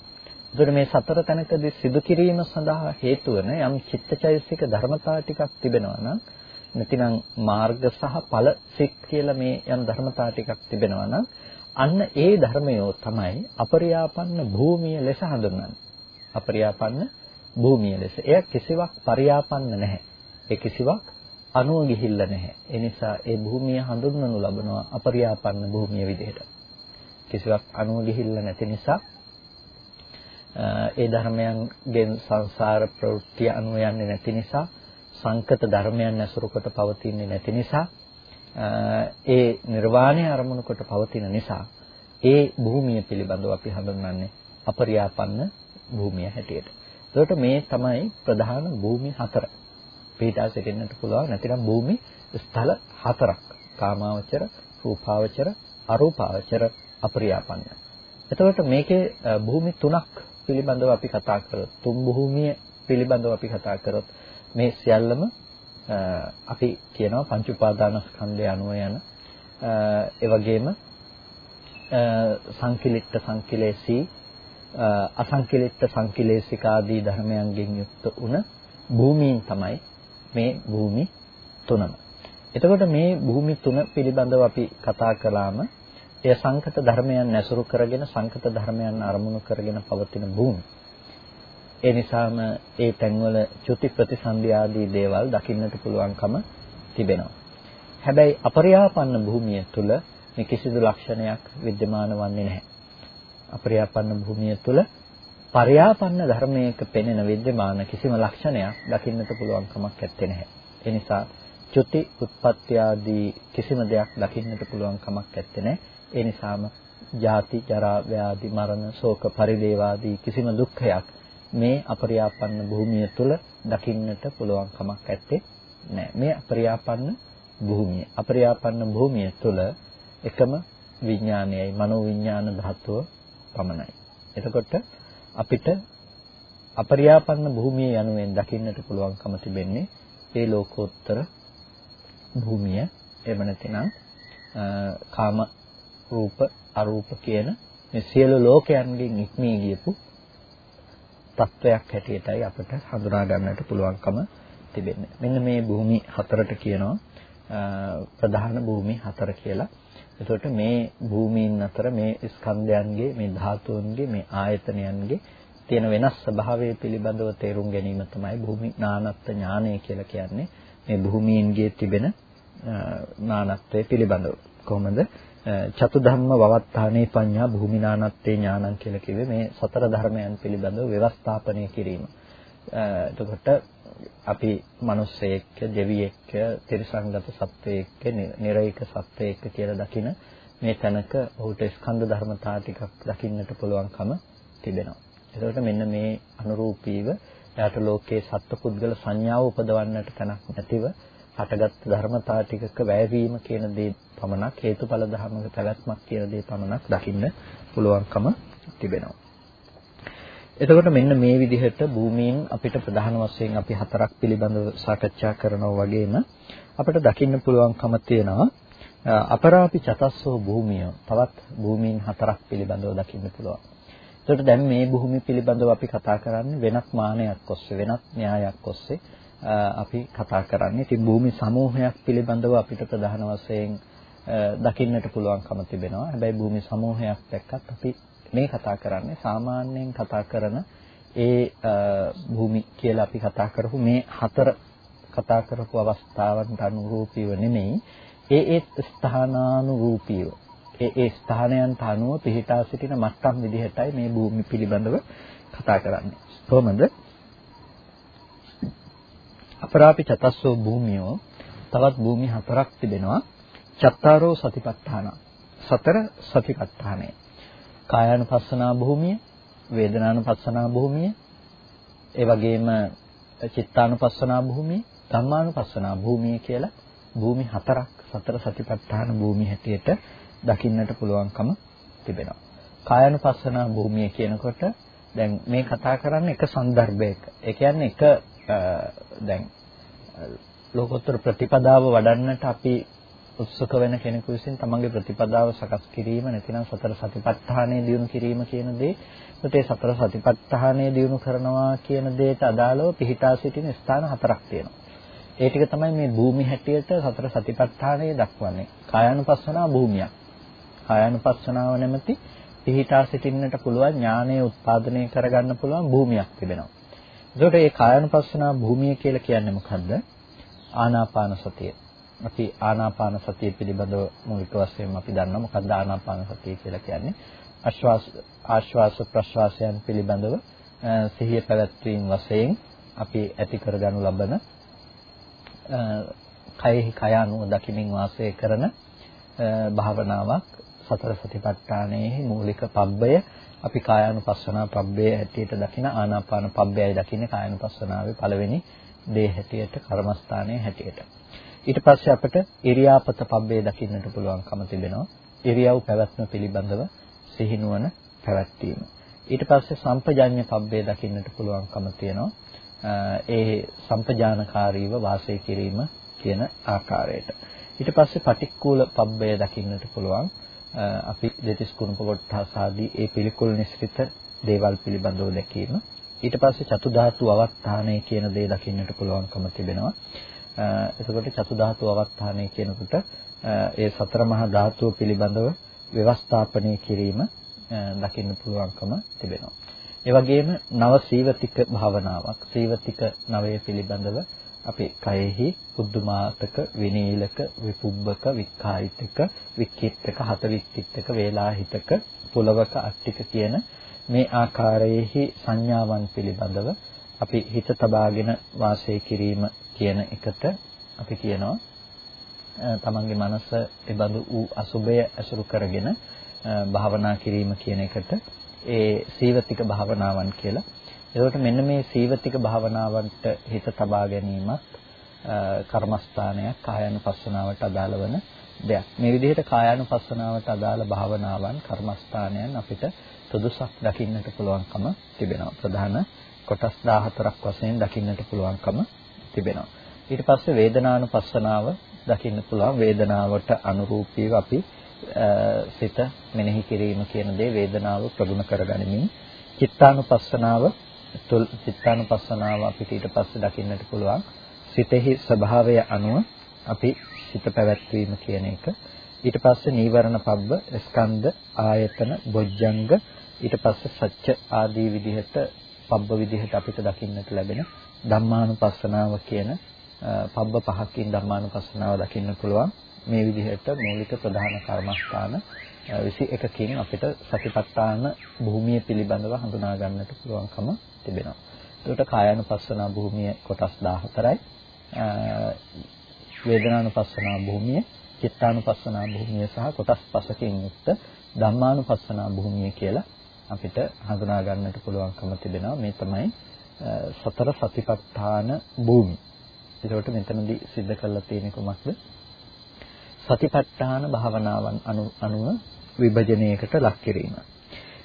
එතකොට මේ සතර තැනකදී සිදු කිරීම සඳහා හේතු වෙන යම් චිත්තචෛසික ධර්මතා ටිකක් තිබෙනවා නම් නැතිනම් මාර්ග සහ ඵල සිත් කියලා මේ යම් ධර්මතා ටිකක් තිබෙනවා නම් අන්න ඒ ධර්මයෝ තමයි අපරියාපන්න භූමිය ලෙස හඳුන්වන්නේ. අපරියාපන්න භූමිය ලෙස. එය කිසිවක් පරියාපන්න නැහැ. ඒ කිසිවක් අනුව ගිහිල්ලා නැහැ. ඒ නිසා ඒ භූමිය හඳුන්වනු ලබනවා අපරියාපන්න භූමිය විදිහට. කිසිවක් අනුව ගිහිල්ලා නැති නිසා ඒ ධර්මයන්ගෙන් සංසාර ප්‍රවෘත්ති අනුව යන්නේ නැති නිසා සංකත ධර්මයන් ඇසුරු කොට පවතින්නේ නැති නිසා ඒ නිර්වාණය අරමුණු කොට පවතින නිසා ඒ භූමිය පිළිබඳව අපි හඳුන්වන්නේ අපරියාපන්න භූමිය හැටියට. එතකොට මේ තමයි ප්‍රධාන භූමි හතර. පිටා සිටින්නට පුළුවන් නැතිනම් භූමි ස්ථල හතරක්. කාමාවචර, රූපාවචර, අරූපාවචර, අපරියාපන්න. එතකොට මේකේ භූමි තුනක් පිළිබඳව අපි කතා කරොත් තුන් භූමිය පිළිබඳව අපි කතා කරොත් මේ සියල්ලම අපි කියනවා පංච උපාදානස්කන්ධය අනුව යන ඒ වගේම සංකිලිට්ඨ සංකිලේශී අසංකිලිට්ඨ සංකිලේශික ආදී ධර්මයන්ගෙන් යුක්ත වුණ භූමීන් තමයි මේ භූමි තුනම. එතකොට මේ භූමි තුන පිළිබඳව අපි කතා කළාම එය සංකත ධර්මයන් නැසුරු කරගෙන සංකත ධර්මයන් අරමුණු කරගෙන පවතින භූමි. ඒ නිසාම ඒ තැන්වල චුති ප්‍රතිසන්දි ආදී දේවල් දකින්නට පුළුවන්කම තිබෙනවා. හැබැයි අපරියාපන්න භූමිය තුල මේ කිසිදු ලක්ෂණයක් विद्यमान වන්නේ නැහැ. අපරියාපන්න භූමිය තුළ පරියාපන්න ධර්මයක පෙනෙන විද්‍යමාන කිසිම ලක්ෂණයක් දකින්නට පුළුවන් කමක් නැත්තේ නැහැ. ඒ නිසා චුති උත්පත්ති ආදී කිසිම දෙයක් දකින්නට පුළුවන් කමක් නැත්තේ නැහැ. ඒ නිසාම ජාති ජරා ව්‍යාධි මරණ ශෝක පරිදේව ආදී කිසිම දුක්ඛයක් මේ අපරියාපන්න භූමිය තුළ දකින්නට පුළුවන් කමක් නැත්තේ නැහැ. මේ අපරියාපන්න භූමිය. අපරියාපන්න භූමිය තුළ එකම විඥානයයි මනෝවිඥාන ධාතුව පමණයි. එතකොට අපිට අපරියාපන්න භූමිය යනුවෙන් දකින්නට පුළුවන්කම තිබෙන්නේ ඒ ලෝකෝත්තර භූමිය. එහෙම නැතිනම් කාම රූප අරූප කියන මේ සියලු ලෝකයන්ගෙන් ඉක්මී ගියපු තත්වයක් හැටියටයි අපිට හඳුනා ගන්නට පුළුවන්කම තිබෙන්නේ. මෙන්න මේ භූමි හතරට කියනවා ප්‍රධාන භූමි හතර කියලා. එතකොට මේ භූමීන් අතර මේ ස්කන්ධයන්ගේ මේ ධාතුන්ගේ මේ ආයතනයන්ගේ තියෙන වෙනස් ස්වභාවය පිළිබඳව තේරුම් ගැනීම තමයි භූමි නානත්ත්ව ඥානය කියලා කියන්නේ. මේ භූමීන්ගේ තිබෙන නානත්වය පිළිබඳව. කොහොමද? චතු ධම්ම වවත්තානේ පඤ්ඤා භූමිනානත්තේ ඥානං කියලා කිව්වේ මේ සතර ධර්මයන් පිළිබඳව ව්‍යවස්ථාපනය කිරීම. එතකොට අපි මිනිස්සෙක්, දෙවියෙක්, තිරිසංගත සත්වයෙක්, නිරයික සත්වයෙක් කියලා දකින මේ තැනක ඔහුට ස්කන්ධ ධර්මතා ටිකක් දකින්නට පුළුවන්කම තිබෙනවා. එතකොට මෙන්න මේ අනුරූපීව එයාට ලෝකයේ සත්පුද්ගල සංඥාව උපදවන්නට තැනක් නැතිව හටගත් ධර්මතා ටිකක වැයවීම කියන දේ පමණක් හේතුඵල ධර්මක පැවැත්මක් කියන දේ පමණක් දකින්න පුළුවන්කම තිබෙනවා. එතකොට මෙන්න මේ විදිහට භූමියෙන් අපිට ප්‍රධාන වශයෙන් අපි හතරක් පිළිබඳව සාකච්ඡා කරනවා වගේම අපිට දකින්න පුළුවන්කම තියෙනවා අපරාපි චතස්සෝ භූමිය තවත් භූමීන් හතරක් පිළිබඳව දකින්න පුළුවන්. එතකොට දැන් මේ භූමිය පිළිබඳව අපි කතා කරන්නේ වෙනත් මානයක් ඔස්සේ වෙනත් න්‍යායක් ඔස්සේ අපි කතා කරන්නේ. ඉතින් භූමි සමූහයක් පිළිබඳව අපිට ප්‍රධාන වශයෙන් දකින්නට පුළුවන්කම තිබෙනවා. හැබැයි භූමි සමූහයක් දැක්කත් අපි මේ කතා කරන්නේ සාමාන්‍යයෙන් කතා කරන ඒ භූමි කියලා අපි කතා කරපු මේ හතර කතා කරපු අවස්ථාවන්ට අනුරූපීව නෙමෙයි ඒ ඒ ස්ථානානුරූපීව. ඒ ඒ ස්ථානයන්ට අනුව පිහිටා සිටින මට්ටම් විදිහටයි මේ භූමි පිළිබඳව කතා කරන්නේ. කොහොමද? අපරාපි චතස්සෝ භූමියෝ තවත් භූමි හතරක් තිබෙනවා. චත්තාරෝ සතිපට්ඨාන. සතර සතිපට්ඨානයි. කායානුපස්සනා භූමිය, වේදනානුපස්සනා භූමිය, ඒ වගේම චිත්තානුපස්සනා භූමිය, ධම්මානුපස්සනා භූමිය කියලා භූමි හතරක් සතර සතිපට්ඨාන භූමි හැටියට දකින්නට පුළුවන්කම තිබෙනවා. කායනුපස්සනා භූමිය කියනකොට දැන් මේ කතා කරන්නේ එක સંદર્ભයක. ඒ කියන්නේ එක දැන් ලෝකෝත්තර ප්‍රතිපදාව වඩන්නට අපි උත්සුක වෙන කෙනෙකු විසින් තමන්ගේ ප්‍රතිපදාව සකස් කිරීම නැතිනම් සතර සතිපට්ඨානය දියුණු කිරීම කියන දේ ඒ සතර සතිපට්ඨානය දියුණු කරනවා කියන දෙයට අදාළව පිහිටා සිටින ස්ථාන හතරක් තියෙනවා. ඒ ටික තමයි මේ භූමි හැටියට සතර සතිපට්ඨානය දක්වන්නේ. කායානුපස්සනා භූමියක්. කායානුපස්සනාව නැමැති පිහිටා සිටින්නට පුළුවන් ඥානය උත්පාදනය කරගන්න පුළුවන් භූමියක් තිබෙනවා. ඒකට මේ කායානුපස්සනා භූමිය කියලා කියන්නේ මොකද්ද? ආනාපාන සතිය. අපි ආනාපාන සතිය පිළිබඳව මූලික වශයෙන් අපි දන්නවා. මොකක්ද ආනාපාන සතිය කියලා කියන්නේ? ආශ්වාස ආශ්වාස ප්‍රශ්වාසයන් පිළිබඳව සිහිය පැවැත්වීම වශයෙන් අපි ඇති කරගනු ලබන කයෙහි කය අනුව දකිමින් වාසය කරන භාවනාවක් සතර සතිපට්ඨානයේ මූලික පබ්බය. අපි කායානුපස්සනා පබ්බේ හැටියට දකින ආනාපාන පබ්බයයි දකින්නේ කායානුපස්සනාවේ පළවෙනි දේ හැටියට කර්මස්ථානයේ හැටියට. ඊට පස්සේ අපිට ඉරියාපත පබ්බේ දකින්නට පුළුවන්කම තිබෙනවා. ඉරියව් පැවැත්ම පිළිබඳව සිහිනුවන පැවැත්වීම. ඊට පස්සේ සම්පජාඤ්ඤ පබ්බේ දකින්නට පුළුවන්කම තියෙනවා. ඒ සම්පජානකාරීව වාසය කිරීම කියන ආකාරයට. ඊට පස්සේ පටික්කුල පබ්බය දකින්නට පුළුවන්. අපි දෙතිස් කුණප කොටස් ආදී ඒ පිළිකුල් නිස්ෘත දේවල් පිළිබඳව දැකීම. ඊට පස්සේ චතු ධාතු අවස්ථානය කියන දේ දකින්නට පුළුවන්කම තිබෙනවා. එතකොට චතු ධාතු අවස්ථානය කියනකොට ඒ සතර මහා ධාතුව පිළිබඳව ව්‍යවස්ථාපනය කිරීම දකින්න පුළුවන්කම තිබෙනවා. ඒ වගේම නව සීවතික භාවනාවක් සීවතික නවය පිළිබඳව අපේ කයෙහි උද්දුමාතක විනීලක විපුබ්බක වික්ඛායිතක වික්කිට්ඨක හත වික්කිට්ඨක වේලාහිතක පුලවක අට්ටික කියන මේ ආකාරයේහි සංඥාවන් පිළිබඳව අපි හිත තබාගෙන වාසය කිරීම කියන එකට අපි කියනවා තමන්ගේ මනස එබඳු වූ අසුබය ඇසුරු කරගෙන භාවනා කිරීම කියන එකට ඒ සීවතික භාවනාවන් කියලා. එතකොට මෙන්න මේ සීවතික භාවනාවන්ට හිත තබා ගැනීමත් කර්මස්ථානයක් කායानुපස්සනාවට අදාළ වන දෙයක්. මේ විදිහට කායानुපස්සනාවට අදාළ භාවනාවන් කර්මස්ථානයන් අපිට සුදුසක් දකින්නට පුළුවන්කම තිබෙනවා. ප්‍රධාන කොටස් 14ක් වශයෙන් දකින්නට පුළුවන්කම තිබෙනවා. ඊට පස්සේ වේදනානුපස්සනාව දකින්න පුළුවන්. වේදනාවට අනුරූපීව අපි සිත මෙනෙහි කිරීම කියන දේ වේදනාව ප්‍රගුණ කරගනිමින් චිත්තානුපස්සනාව තුල් චිත්තානුපස්සනාව අපිට ඊට පස්සේ දකින්නට පුළුවන්. සිතෙහි ස්වභාවය අනුව අපි සිත පැවැත්වීම කියන එක. ඊට පස්සේ නීවරණ පබ්බ ස්කන්ධ ආයතන බොජ්ජංග ඊට පස්සේ සත්‍ය ආදී විදිහට පබ්බ විදිහට අපිට දකින්නට ලැබෙන ධම්මානුපස්සනාව කියන පබ්බ පහකින් ධම්මානුපස්සනාව දකින්න පුළුවන් මේ විදිහට මූලික ප්‍රධාන කර්මස්ථාන 21කින් අපිට සතිපට්ඨාන භූමිය පිළිබඳව හඳුනා ගන්නට පුළුවන්කම තිබෙනවා. ඒකට කායानुපස්සනා භූමිය කොටස් 14යි. වේදනානුපස්සනා භූමිය, චිත්තානුපස්සනා භූමිය සහ කොටස් 5කින් යුක්ත ධම්මානුපස්සනා භූමිය කියලා අපිට හඳුනා ගන්නට පුළුවන්කම තිබෙනවා. මේ තමයි සතර සතිපට්ඨාන භූමි. එතකොට මෙතනදී सिद्ध කරලා තියෙන කොමක්ද? සතිපට්ඨාන භාවනාවන් අනුව විභජනයකට ලක් කිරීම.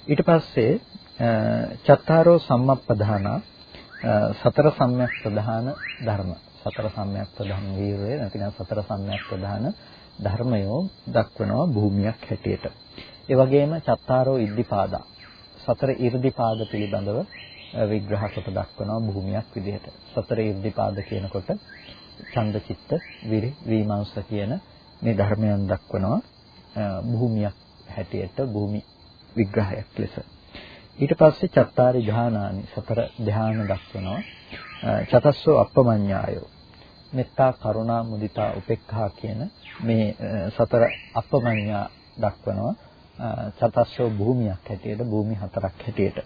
ඊට පස්සේ චත්තාරෝ සම්මප්පදාන සතර සම්‍යක් ප්‍රධාන ධර්ම සතර සම්‍යක් ප්‍රධාන වීරය නැතිනම් සතර සම්‍යක් ප්‍රධාන ධර්මයෝ දක්වනවා භූමියක් හැටියට. ඒ වගේම චත්තාරෝ ඉද්ධිපාදා සතර ඉර්ධිපාද පිළිබඳව විග්‍රහ කොට දක්වනවා භූමියක් විදිහට. සතර 이르දිපාද කියනකොට ඡන්ද චිත්ත විරි විමර්ශ කියන මේ ධර්මයන් දක්වනවා භූමියක් හැටියට භූමි විග්‍රහයක් ලෙස. ඊට පස්සේ චත්තාරි ධානානි සතර ධාන දක්වනවා. චතස්සෝ අප්පමඤ්ඤායෝ මෙත්තා කරුණා මුදිතා උපේක්ඛා කියන මේ සතර අප්පමඤ්ඤා දක්වනවා. චතස්සෝ භූමියක් හැටියට භූමි හතරක් හැටියට.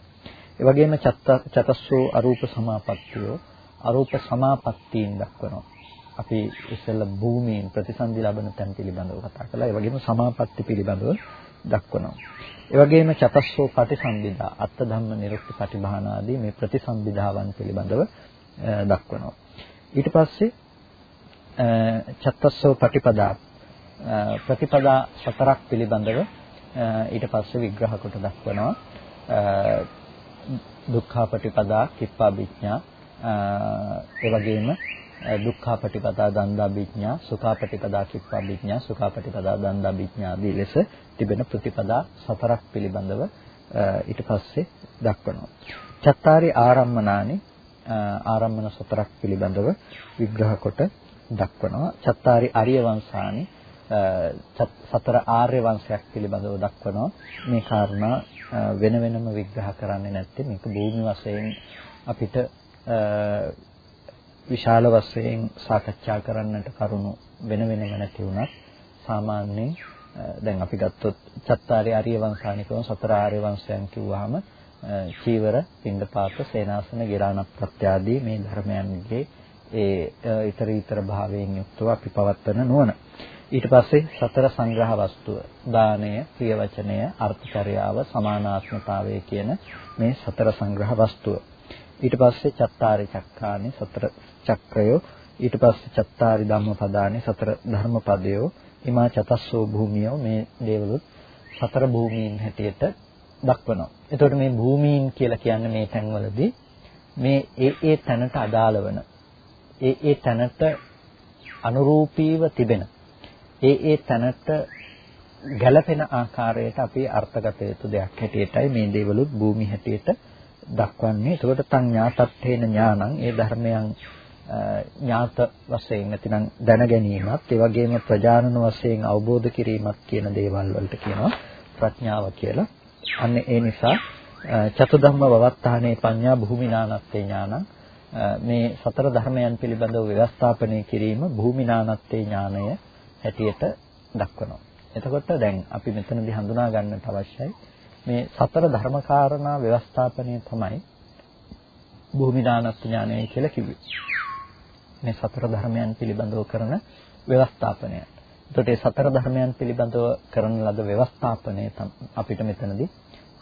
ඒ වගේම චතස්සෝ අරූප සමාපත්තියෝ අරූප සමාපත්තීන් දක්වනවා. අපි ඉස්සෙල්ලා භූමියෙන් ප්‍රතිසන්දි ලබන තැන් පිළිබඳව කතා කළා. ඒ වගේම සමාපatti පිළිබඳව දක්වනවා. ඒ වගේම චතස්සෝ පටිසම්භිදා අත්ත ධම්ම නිරුක්ති පටිභාන ආදී මේ ප්‍රතිසම්භිදාවන් පිළිබඳව දක්වනවා. ඊට පස්සේ චත්තස්සෝ පටිපදා ප්‍රතිපදා සතරක් පිළිබඳව ඊට පස්සේ විග්‍රහ කොට දක්වනවා. දුක්ඛපටිපදා කිප්පාවිඥා ඒ වගේම දුක්ඛාපටිපදා දන්දාභිඥා සුඛාපටිපදා කිප්පාභිඥා සුඛාපටිපදා දන්දාභිඥා ආදී ලෙස තිබෙන ප්‍රතිපදා සතරක් පිළිබඳව ඊට පස්සේ දක්වනවා. චත්තාරි ආරම්මනානි ආරම්මන සතරක් පිළිබඳව විග්‍රහ කොට දක්වනවා. චත්තාරි ආර්ය වංශානි සතර ආර්ය වංශයක් පිළිබඳව දක්වනවා. මේ කාරණා වෙන වෙනම විග්‍රහ කරන්නේ නැත්තේ මේක භූමි වශයෙන් අපිට විශාල වශයෙන් සාකච්ඡා කරන්නට කරුණු වෙන වෙනම නැති වුණත් සාමාන්‍යයෙන් දැන් අපි ගත්තොත් චත්තාරි ආර්ය වංශානිකව සතර ආර්ය වංශයන් කිව්වහම චීවර, පින්ඩපාත, සේනාසන, ගිරාණ ප්‍රත්‍යාදී මේ ධර්මයන්ගේ ඒ ඊතර ඊතර භාවයෙන් යුක්තව අපි පවත්වන නුවණ. ඊට පස්සේ සතර සංග්‍රහ වස්තුව දානය, ප්‍රිය වචනය, අර්ථචර්යාව, සමානාත්මතාවය කියන මේ සතර සංග්‍රහ වස්තුව. ඊට පස්සේ චත්තාරි චක්කානි සතර චක්‍රයෝ ඊට පස්සේ චත්තාරි ධම්මපදානි සතර ධර්මපදයෝ ඉමා චතස්සෝ භූමියෝ මේ දේවලුත් සතර භූමීන් හැටියට දක්වනවා. එතකොට මේ භූමීන් කියලා කියන්නේ මේ තැන්වලදී මේ ඒ ඒ තැනට අදාළ වන ඒ ඒ තැනට අනුරූපීව තිබෙන ඒ ඒ තැනට ගැළපෙන ආකාරයට අපි අර්ථගත යුතු දෙයක් හැටියටයි මේ දේවලුත් භූමි හැටියට දක්වන්නේ. එතකොට තං ඥාතත්තේන ඥානං ඒ ධර්මයන් ඥාත වශයෙන් නැතිනම් දැන ගැනීමත් ඒ වගේම ප්‍රජානන වශයෙන් අවබෝධ කිරීමත් කියන දේවල් වලට කියනවා ප්‍රඥාව කියලා. අන්න ඒ නිසා චතුධම්ම වවත්තානේ පඤ්ඤා භූමිනානත්තේ ඥානං මේ සතර ධර්මයන් පිළිබඳව ව්‍යවස්ථාපනය කිරීම භූමිනානත්තේ ඥානය හැටියට දක්වනවා. එතකොට දැන් අපි මෙතනදී හඳුනා ගන්නට අවශ්‍යයි මේ සතර ධර්මකාරණා ව්‍යවස්ථාපනය තමයි භූමිදානත් ඥානය කියලා කිව්වේ. මේ සතර ධර්මයන් පිළිබඳව කරන ව්‍යවස්ථාපනය. එතකොට මේ සතර ධර්මයන් පිළිබඳව කරන ලද ව්‍යවස්ථාපනය අපිට මෙතනදී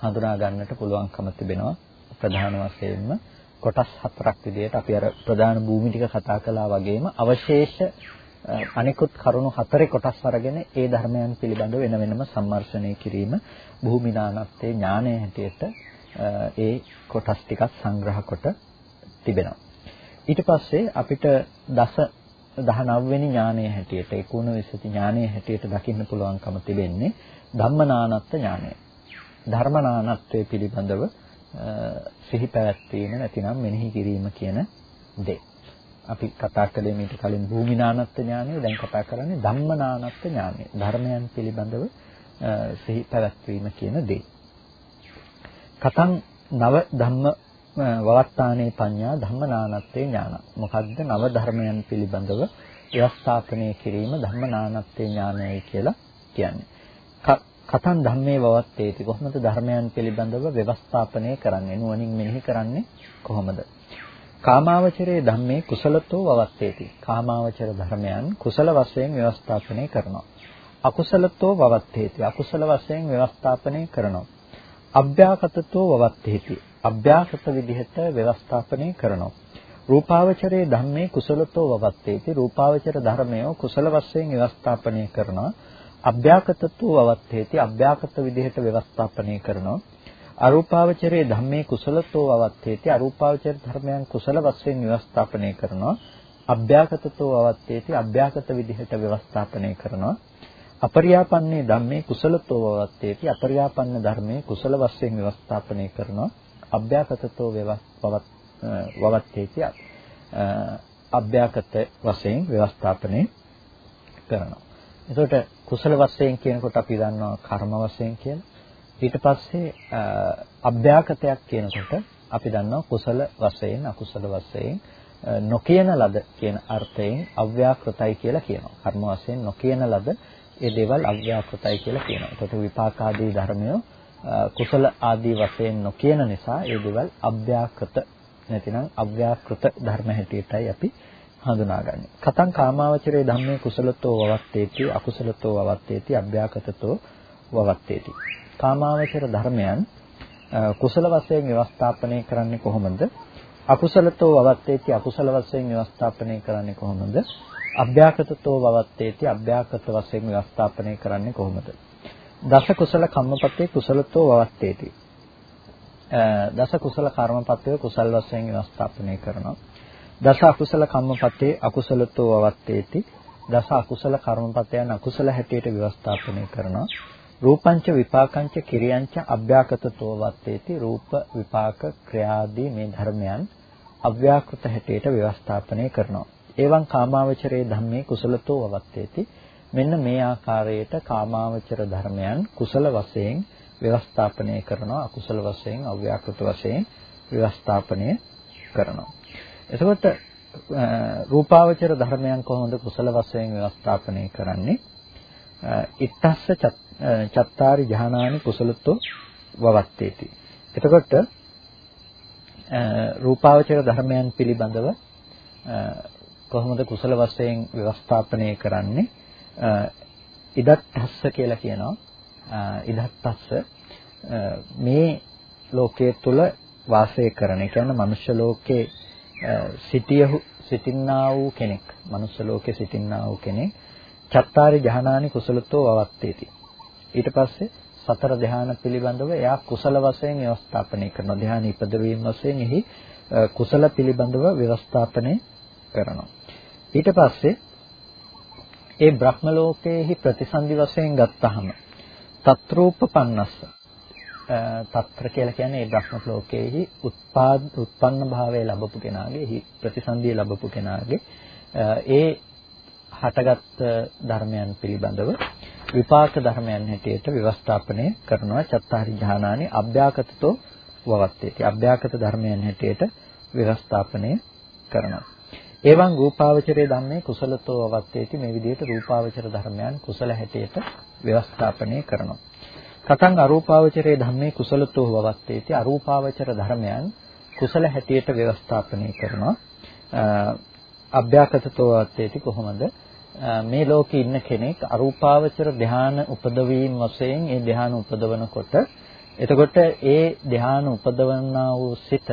හඳුනා ගන්නට පුළුවන්කම තිබෙනවා. ප්‍රධාන වශයෙන්ම කොටස් හතරක් විදිහට අපි අර ප්‍රධාන භූමි ටික කතා කළා වගේම අවශේෂ අනිකුත් කරුණු හතරේ කොටස් අරගෙන ඒ ධර්මයන් පිළිබඳව වෙන වෙනම සම්මර්ෂණය කිරීම භූමිනානත්තේ ඥානය හැටියට ඒ කොටස් ටිකක් සංග්‍රහ කොට තිබෙනවා. ඊට පස්සේ අපිට දස 19 වෙනි ඥානය හැටියට ඒකුණ විසති ඥානය හැටියට දකින්න පුළුවන්කම තිබෙන්නේ ධම්මනානත්ත ඥානය. ධර්මනානත්වයේ පිළිබඳව සිහි පැවැත්වීම නැතිනම් මෙනෙහි කිරීම කියන දේ. අපි කතා කළේ මීට කලින් භූමිනානත්ත ඥානය දැන් කතා කරන්නේ ධම්මනානත්ත ඥානය. ධර්මයන් පිළිබඳව සිහි පැවැත්වීම කියන දේ. කතං නව ධම්ම වවත්තානේ පඤ්ඤා ධම්මනානත්තේ ඥාන. මොකද්ද නව ධර්මයන් පිළිබඳව ව්‍යවස්ථාපනය කිරීම ධම්මනානත්තේ ඥානයයි කියලා කියන්නේ. කතං ධම්මේ වවත්තේති කොහොමද ධර්මයන් පිළිබඳව ව්‍යවස්ථාපනය කරන්නේ නුවණින් මෙනෙහි කරන්නේ කොහොමද? කාමාවචරයේ ධම්මේ කුසලතෝ වවත්තේති. කාමාවචර ධර්මයන් කුසල වශයෙන් ව්‍යවස්ථාපනය කරනවා. අකුසලතෝ වවත්තේති. අකුසල වශයෙන් ව්‍යවස්ථාපනය කරනවා. අභ්‍යාකතතෝ වවත්තේති. අභ්‍යාකත විදිහට ව්‍යවස්ථාපනය කරනවා. රූපාවචරයේ ධම්මේ කුසලතෝ වවත්තේති. රූපාවචර ධර්මය කුසල වශයෙන් ව්‍යවස්ථාපනය කරනවා. අභ්‍යාකතතෝ වවත්තේති. අභ්‍යාකත විදිහට ව්‍යවස්ථාපනය කරනවා. අරූපාවචරයේ ධම්මේ කුසලතෝ අවත්තේති. අරූපාවචර ධර්මයන් කුසල වශයෙන් ව්‍යවස්ථාපනය කරනවා. අභ්‍යාකතතෝ අවත්තේති. අභ්‍යාකත විදිහට ව්‍යවස්ථාපනය කරනවා. අපරියාපන්නේ ධම්මේ කුසලතෝ අවත්තේති. අපරියාපන්න ධර්මයේ කුසල වශයෙන් ව්‍යවස්ථාපනය කරනවා. අභ්‍යාකතතෝ වවත්තේති අභ්‍යාකත වශයෙන් ව්‍යවස්ථාපනය කරනවා. එතකොට කුසල වශයෙන් කියනකොට අපි දන්නවා කර්ම වශයෙන් කියලා. ඊට පස්සේ අභ්‍යාකතයක් කියනකොට අපි දන්නවා කුසල වශයෙන් අකුසල වශයෙන් නොකියන ලද කියන අර්ථයෙන් අව්‍යාකෘතයි කියලා කියනවා. කර්ම වශයෙන් නොකියන ලද ඒ දේවල් අව්‍යාකෘතයි කියලා කියනවා. ඒකට විපාක ආදී ධර්මය කුසල ආදී වශයෙන් නොකියන නිසා ඒ දේවල් අභ්‍යාකෘත නැතිනම් අව්‍යාකෘත ධර්ම හැටියටයි අපි හඳුනාගන්නේ. කතං කාමාවචරයේ ධම්මේ කුසලතෝ වවත්තේති අකුසලතෝ වවත්තේති අභ්‍යාකතතෝ වවත්තේති. කාමාවචර ධර්මයන් කුසල වශයෙන් ව්‍යවස්ථාපනය කරන්නේ කොහොමද? අකුසලතෝ වවත්තේති අකුසල වශයෙන් ව්‍යවස්ථාපනය කරන්නේ කොහොමද? අභ්‍යාකතතෝ වවත්තේති අභ්‍යාකත වශයෙන් ව්‍යවස්ථාපනය කරන්නේ කොහොමද? දස කුසල කම්මපතේ කුසලතෝ වවත්තේති. දස කුසල කර්මපතේ කුසල් වශයෙන් ව්‍යවස්ථාපනය කරනවා. දස අකුසල කම්මපතේ අකුසලතෝ වවත්තේති. දස අකුසල කර්මපතයන් අකුසල හැටියට ව්‍යවස්ථාපනය කරනවා. රූපංච විපාකංච කිරියංච අභ්‍යාකතතෝ වත්තේති රූප විපාක ක්‍රියාදී මේ ධර්මයන් අව්‍යාකෘත හැටියට ව්‍යවස්ථාපනය කරනවා. එවං කාමාවචරයේ ධම්මේ කුසලතෝ වත්තේති මෙන්න මේ ආකාරයට කාමාවචර ධර්මයන් කුසල වශයෙන් ව්‍යවස්ථාපනය කරනවා අකුසල වශයෙන් අව්‍යාකෘත වශයෙන් ව්‍යවස්ථාපනය කරනවා. එතකොට රූපාවචර ධර්මයන් කොහොමද කුසල වශයෙන් ව්‍යවස්ථාපනය කරන්නේ? ඉත්තස්ස චත්තාරි ජහනානි කුසලතෝ වවත්තේති. එතකොට රූපාවචර ධර්මයන් පිළිබඳව කොහොමද කුසල වශයෙන් ව්‍යවස්ථාපනය කරන්නේ? ඉදත්තස්ස කියලා කියනවා. ඉදත්තස්ස මේ ලෝකයේ තුල වාසය කරන. ඒ කියන්නේ මනුෂ්‍ය ලෝකේ සිටියහු සිටින්නා වූ කෙනෙක්. මනුෂ්‍ය ලෝකේ සිටින්නා වූ කෙනෙක් චත්තාරි ජහනානි කුසලතෝ අවත්තේති. ඊට පස්සේ සතර ධ්‍යාන පිළිබඳව එයා කුසල වශයෙන් ව්‍යවස්ථාපනය කරනවා. ධ්‍යාන ඉපදවීම වශයෙන් එහි කුසල පිළිබඳව ව්‍යවස්ථාපනය කරනවා. ඊට පස්සේ ඒ බ්‍රහ්ම ලෝකයේහි ප්‍රතිසන්දි වශයෙන් ගත්තහම තත්‍රූපපන්නස්ස තත්‍ර කියලා කියන්නේ ඒ බ්‍රහ්ම ලෝකයේහි උත්පාද උත්පන්න භාවය ලැබපු කෙනාගේ ප්‍රතිසන්දිය ලැබපු කෙනාගේ ඒ හටගත් ධර්මයන් පිළිබඳව විපාක ධර්මයන් හැටියට ව්‍යවස්ථාපනය කරනවා චත්තාරි ඥානානි අභ්‍යාකතතෝ වවත්තේති. අභ්‍යාකත ධර්මයන් හැටියට ව්‍යවස්ථාපනය කරනවා. එවං රූපාවචරයේ ධම්මේ කුසලතෝ වවත්තේති. මේ විදිහට රූපාවචර ධර්මයන් කුසල හැටියට ව්‍යවස්ථාපනය කරනවා. කතං අරූපාවචරයේ ධම්මේ කුසලතෝ වවත්තේති. අරූපාවචර ධර්මයන් කුසල හැටියට ව්‍යවස්ථාපනය කරනවා. අභ්‍යාකතතෝ වවත්තේති කොහොමද? මේ ලෝකේ ඉන්න කෙනෙක් අරූපාවචර ධාන උපදවීම වශයෙන් ඒ ධාන උපදවනකොට එතකොට ඒ ධාන උපදවන්නා වූ සිත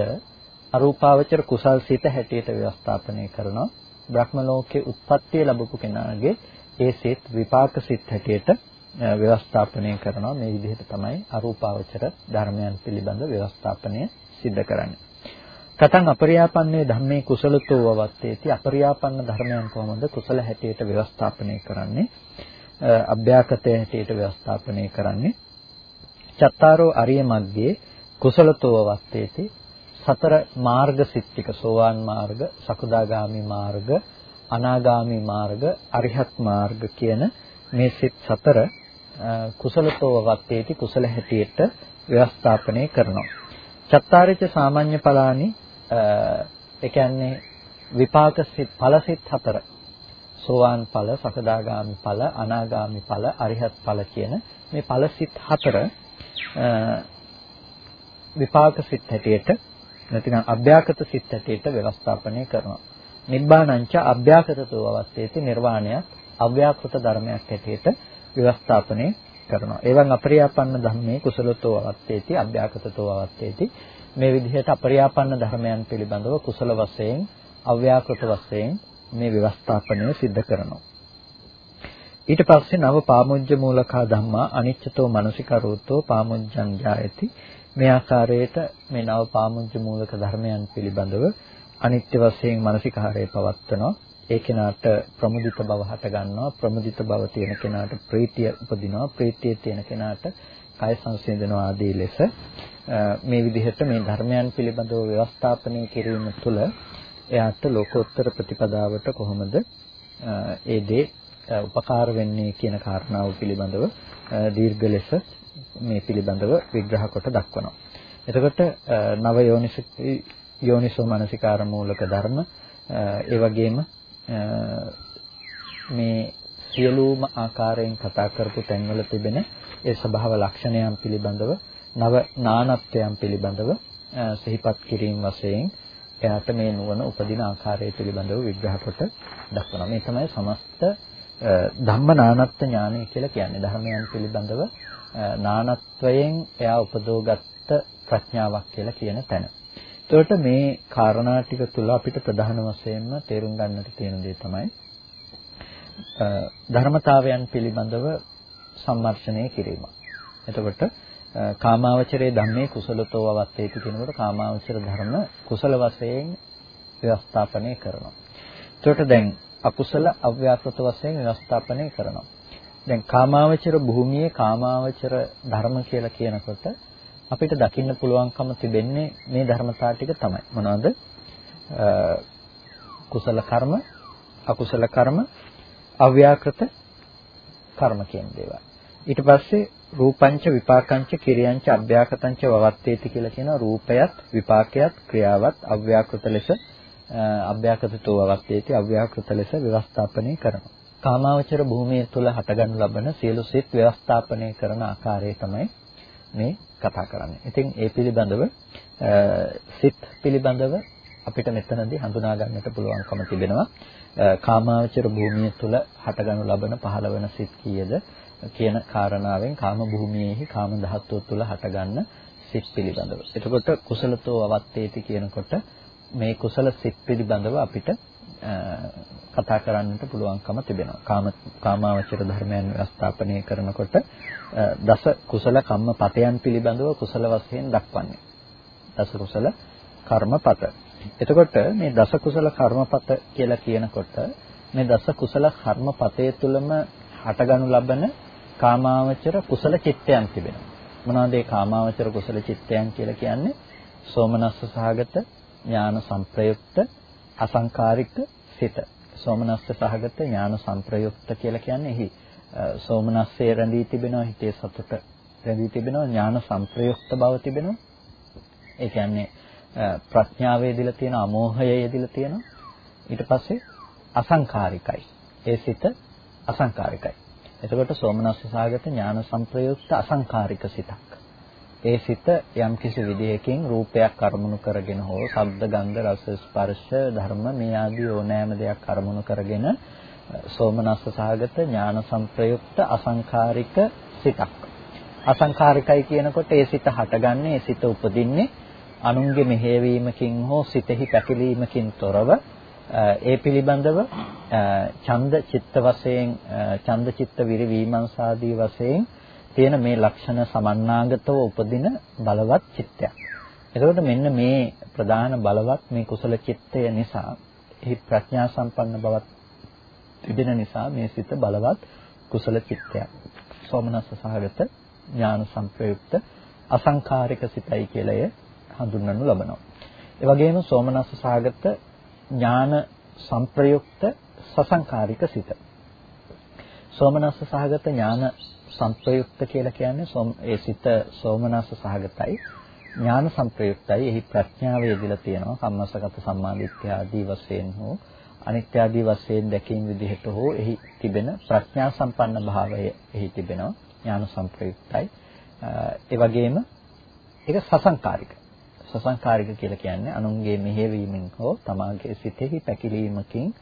අරූපාවචර කුසල් සිත හැටියට ව්‍යවස්ථාපනය කරනවා. බ්‍රහ්ම ලෝකේ උත්පත්තිය ලැබපු කෙනාගේ ඒ සිත් විපාක සිත් හැටියට ව්‍යවස්ථාපනය කරනවා. මේ විදිහට තමයි අරූපාවචර ධර්මයන් පිළිබඳ ව්‍යවස්ථාපනය සිද්ධ කරන්නේ. කතං අපරියාපන්නේ ධම්මේ කුසලතෝ වවත්තේති අපරියාපන්න ධර්මයන් කොහොමද කුසල හැටියට ව්‍යවස්ථාපනය කරන්නේ? අභ්‍යාකතය හැටියට ව්‍යවස්ථාපනය කරන්නේ. චත්තාරෝ අරිය මග්ගේ කුසලතෝ වවත්තේති සතර මාර්ග සිත්තික සෝවාන් මාර්ග සකුදාගාමි මාර්ග අනාගාමි මාර්ග අරිහත් මාර්ග කියන මේ සිත් සතර කුසලතෝ වවත්තේති කුසල හැටියට ව්‍යවස්ථාපනය කරනවා. චත්තාරිච සාමාන්‍ය පලානි ඒ කියන්නේ විපාක සිත් ඵල සිත් හතර සෝවාන් ඵල, සකදාගාමි ඵල, අනාගාමි ඵල, අරිහත් ඵල කියන මේ ඵල සිත් හතර විපාක සිත් හැටියට නැතිනම් අභ්‍යාකත සිත් හැටියට ව්‍යවස්ථාපනය කරනවා. නිබ්බානංච අභ්‍යාකතතෝ අවස්ථේති නිර්වාණයත් අව්‍යාකෘත ධර්මයක් හැටියට ව්‍යවස්ථාපනය කරනවා. එවන් අපරියාපන්න ධම්මේ කුසලතෝ අවස්ථේති අභ්‍යාකතතෝ අවස්ථේති මේ විදිහට අපරියාපන්න ධර්මයන් පිළිබඳව කුසල වශයෙන් අව්‍යාකෘත වශයෙන් මේ ව්‍යවස්ථාපනය සිද්ධ කරනවා. ඊට පස්සේ නව පාමුජ්ජ මූලකා ධම්මා අනිච්චතෝ මනසිකරෝතෝ පාමුජ්ජං ජායති. මේ ආකාරයට මේ නව පාමුජ්ජ මූලක ධර්මයන් පිළිබඳව අනිත්‍ය වශයෙන් මානසිකාරය පවත්වනවා. ඒ කෙනාට ප්‍රමුදිත බව හට ගන්නවා ප්‍රමුදිත බව තියෙන කෙනාට ප්‍රීතිය උපදිනවා. ප්‍රීතිය තියෙන කෙනාට කය සංසිඳනවා ආදී ලෙස මේ විදිහට මේ ධර්මයන් පිළිබඳව ව්‍යවස්ථාපනය කිරීම තුළ එයාට ලෝකෝත්තර ප්‍රතිපදාවට කොහොමද ඒ දේ උපකාර වෙන්නේ කියන කාරණාව පිළිබඳව දීර්ඝ ලෙස මේ පිළිබඳව විග්‍රහ කොට දක්වනවා. එතකොට නව යෝනිසෝ මනසිකාර මූලක ධර්ම ඒ වගේම මේ සියලුම ආකාරයෙන් කතා කරපු තැන්වල තිබෙන ඒ ස්වභාව ලක්ෂණයන් පිළිබඳව නව නානත්වයන් පිළිබඳව සිහිපත් කිරීම වශයෙන් එයාට මේ නුවණ උපදින ආකාරය පිළිබඳව විග්‍රහ කොට දක්වනවා. මේ තමයි සමස්ත ධම්ම නානත්ත්ව ඥානය කියලා කියන්නේ. ධර්මයන් පිළිබඳව නානත්වයෙන් එයා උපදෝගත්ත ප්‍රඥාවක් කියලා කියන තැන. එතකොට මේ කාරණා ටික තුල අපිට ප්‍රධාන වශයෙන්ම තේරුම් ගන්නට තියෙන දේ තමයි ධර්මතාවයන් පිළිබඳව සම්මර්ෂණය කිරීම. එතකොට කාමාවචරයේ ධම්මේ කුසලතෝ අවත්තේති කියනකොට කාමාවචර ධර්ම කුසල වශයෙන් ව්‍යවස්ථාපනය කරනවා. එතකොට දැන් අකුසල අව්‍යාකෘත වශයෙන් ව්‍යවස්ථාපනය කරනවා. දැන් කාමාවචර භූමියේ කාමාවචර ධර්ම කියලා කියනකොට අපිට දකින්න පුළුවන්කම තිබෙන්නේ මේ ධර්මතා ටික තමයි. මොනවද? කුසල කර්ම, අකුසල කර්ම, අව්‍යාකෘත කර්ම කියන දේවල්. ඊට පස්සේ රූපංච විපාකංච කිරියංච අභ්‍යාකතංච වවත්තේති කියලා කියන රූපයත් විපාකයත් ක්‍රියාවත් අව්‍යාකෘත ලෙස අභ්‍යාකතතෝ වවත්තේති අව්‍යාකෘත ලෙස ව්‍යවස්ථාපනය කරනවා. කාමාවචර භූමිය තුල හටගනු ලබන සියලු සිත් ව්‍යවස්ථාපනය කරන ආකාරය තමයි මේ කතා කරන්නේ. ඉතින් ඒ පිළිබඳව සිත් පිළිබඳව අපිට මෙතනදී හඳුනා ගන්නට පුළුවන්කම තිබෙනවා කාමාවචර භූමිය තුල හටගනු ලබන පහළවන සිත් කීයද කියන කාරණාවෙන් කාම භූමියේහි කාම ධාතුව තුල හටගන්න සිත් පිළිබඳව. එතකොට කුසලතෝ අවත්තේති කියනකොට මේ කුසල සිත් පිළිබඳව අපිට කතා කරන්නට පුළුවන්කම තිබෙනවා. කාම කාමාවචර ධර්මයන් ව්‍යස්ථාපනය කරනකොට දස කුසල කම්මපතයන් පිළිබඳව කුසල වශයෙන් දක්වන්නේ. දස කුසල කර්මපත. එතකොට මේ දස කුසල කර්මපත කියලා කියනකොට මේ දස කුසල කර්මපතේ තුලම හටගනු ලබන කාමාවචර කුසල චිත්තයන් තිබෙනවා. මොනවද ඒ කාමාවචර කුසල චිත්තයන් කියලා කියන්නේ? සෝමනස්ස සහගත ඥාන සංප්‍රයුක්ත අසංකාරික සිත. සෝමනස්ස සහගත ඥාන සංප්‍රයුක්ත කියලා කියන්නේ එහි සෝමනස්සේ රැඳී තිබෙනවා හිතේ සතුට රැඳී තිබෙනවා ඥාන සංප්‍රයුක්ත බව තිබෙනවා. ඒ කියන්නේ ප්‍රඥාවේ යෙදিলা තියෙන අමෝහය යෙදিলা තියෙනවා. ඊට පස්සේ අසංකාරිකයි. ඒ සිත අසංකාරිකයි. එතකොට සෝමනස්ස සාගත ඥාන සංප්‍රයුක්ත අසංකාරික සිතක්. ඒ සිත යම් කිසි විදිහකින් රූපයක් අරමුණු කරගෙන හෝ ශබ්ද ගන්ධ රස ස්පර්ශ ධර්ම මේ ආදී ඕනෑම දෙයක් අරමුණු කරගෙන සෝමනස්ස සාගත ඥාන සංප්‍රයුක්ත අසංකාරික සිතක්. අසංකාරිකයි කියනකොට ඒ සිත හටගන්නේ ඒ සිත උපදින්නේ අනුන්ගේ මෙහෙයවීමකින් හෝ සිතෙහි පැකිලීමකින් තොරව ඒ පිළිබඳව ඡන්ද චිත්ත වශයෙන් ඡන්ද චිත්ත විරිවීමංසාදී වශයෙන් තියෙන මේ ලක්ෂණ සමන්නාගතව උපදින බලවත් චිත්තයක්. එතකොට මෙන්න මේ ප්‍රධාන බලවත් මේ කුසල චිත්තය නිසා එහි ප්‍රඥා සම්පන්න බවක් තිබෙන නිසා මේ සිත බලවත් කුසල චිත්තයක්. සෝමනස්ස සහගත ඥාන සංප්‍රයුක්ත අසංකාරික සිතයි කියලා එය හඳුන්වනු ලබනවා. ඒ වගේම සෝමනස්ස සහගත ඥාන සංප්‍රයුක්ත සසංකාරික සිත. සෝමනස්ස සහගත ඥාන සංප්‍රයුක්ත කියලා කියන්නේ ඒ සිත සෝමනස්ස සහගතයි. ඥාන සංප්‍රයුක්තයි එහි ප්‍රඥාව යෙදලා තියෙනවා. කම්මස්සගත සම්මාදිට්ඨිය ආදී වශයෙන් හෝ අනිත්‍ය ආදී වශයෙන් දැකීම විදිහට හෝ එහි තිබෙන ප්‍රඥා සම්පන්න භාවය එහි තිබෙනවා. ඥාන සංප්‍රයුක්තයි ඒ වගේම ඒක සසංකාරික. සසංකාරික කියලා කියන්නේ අනුන්ගේ මෙහෙවීමෙන් හෝ තමාගේ සිතෙහි පැකිලීමකින්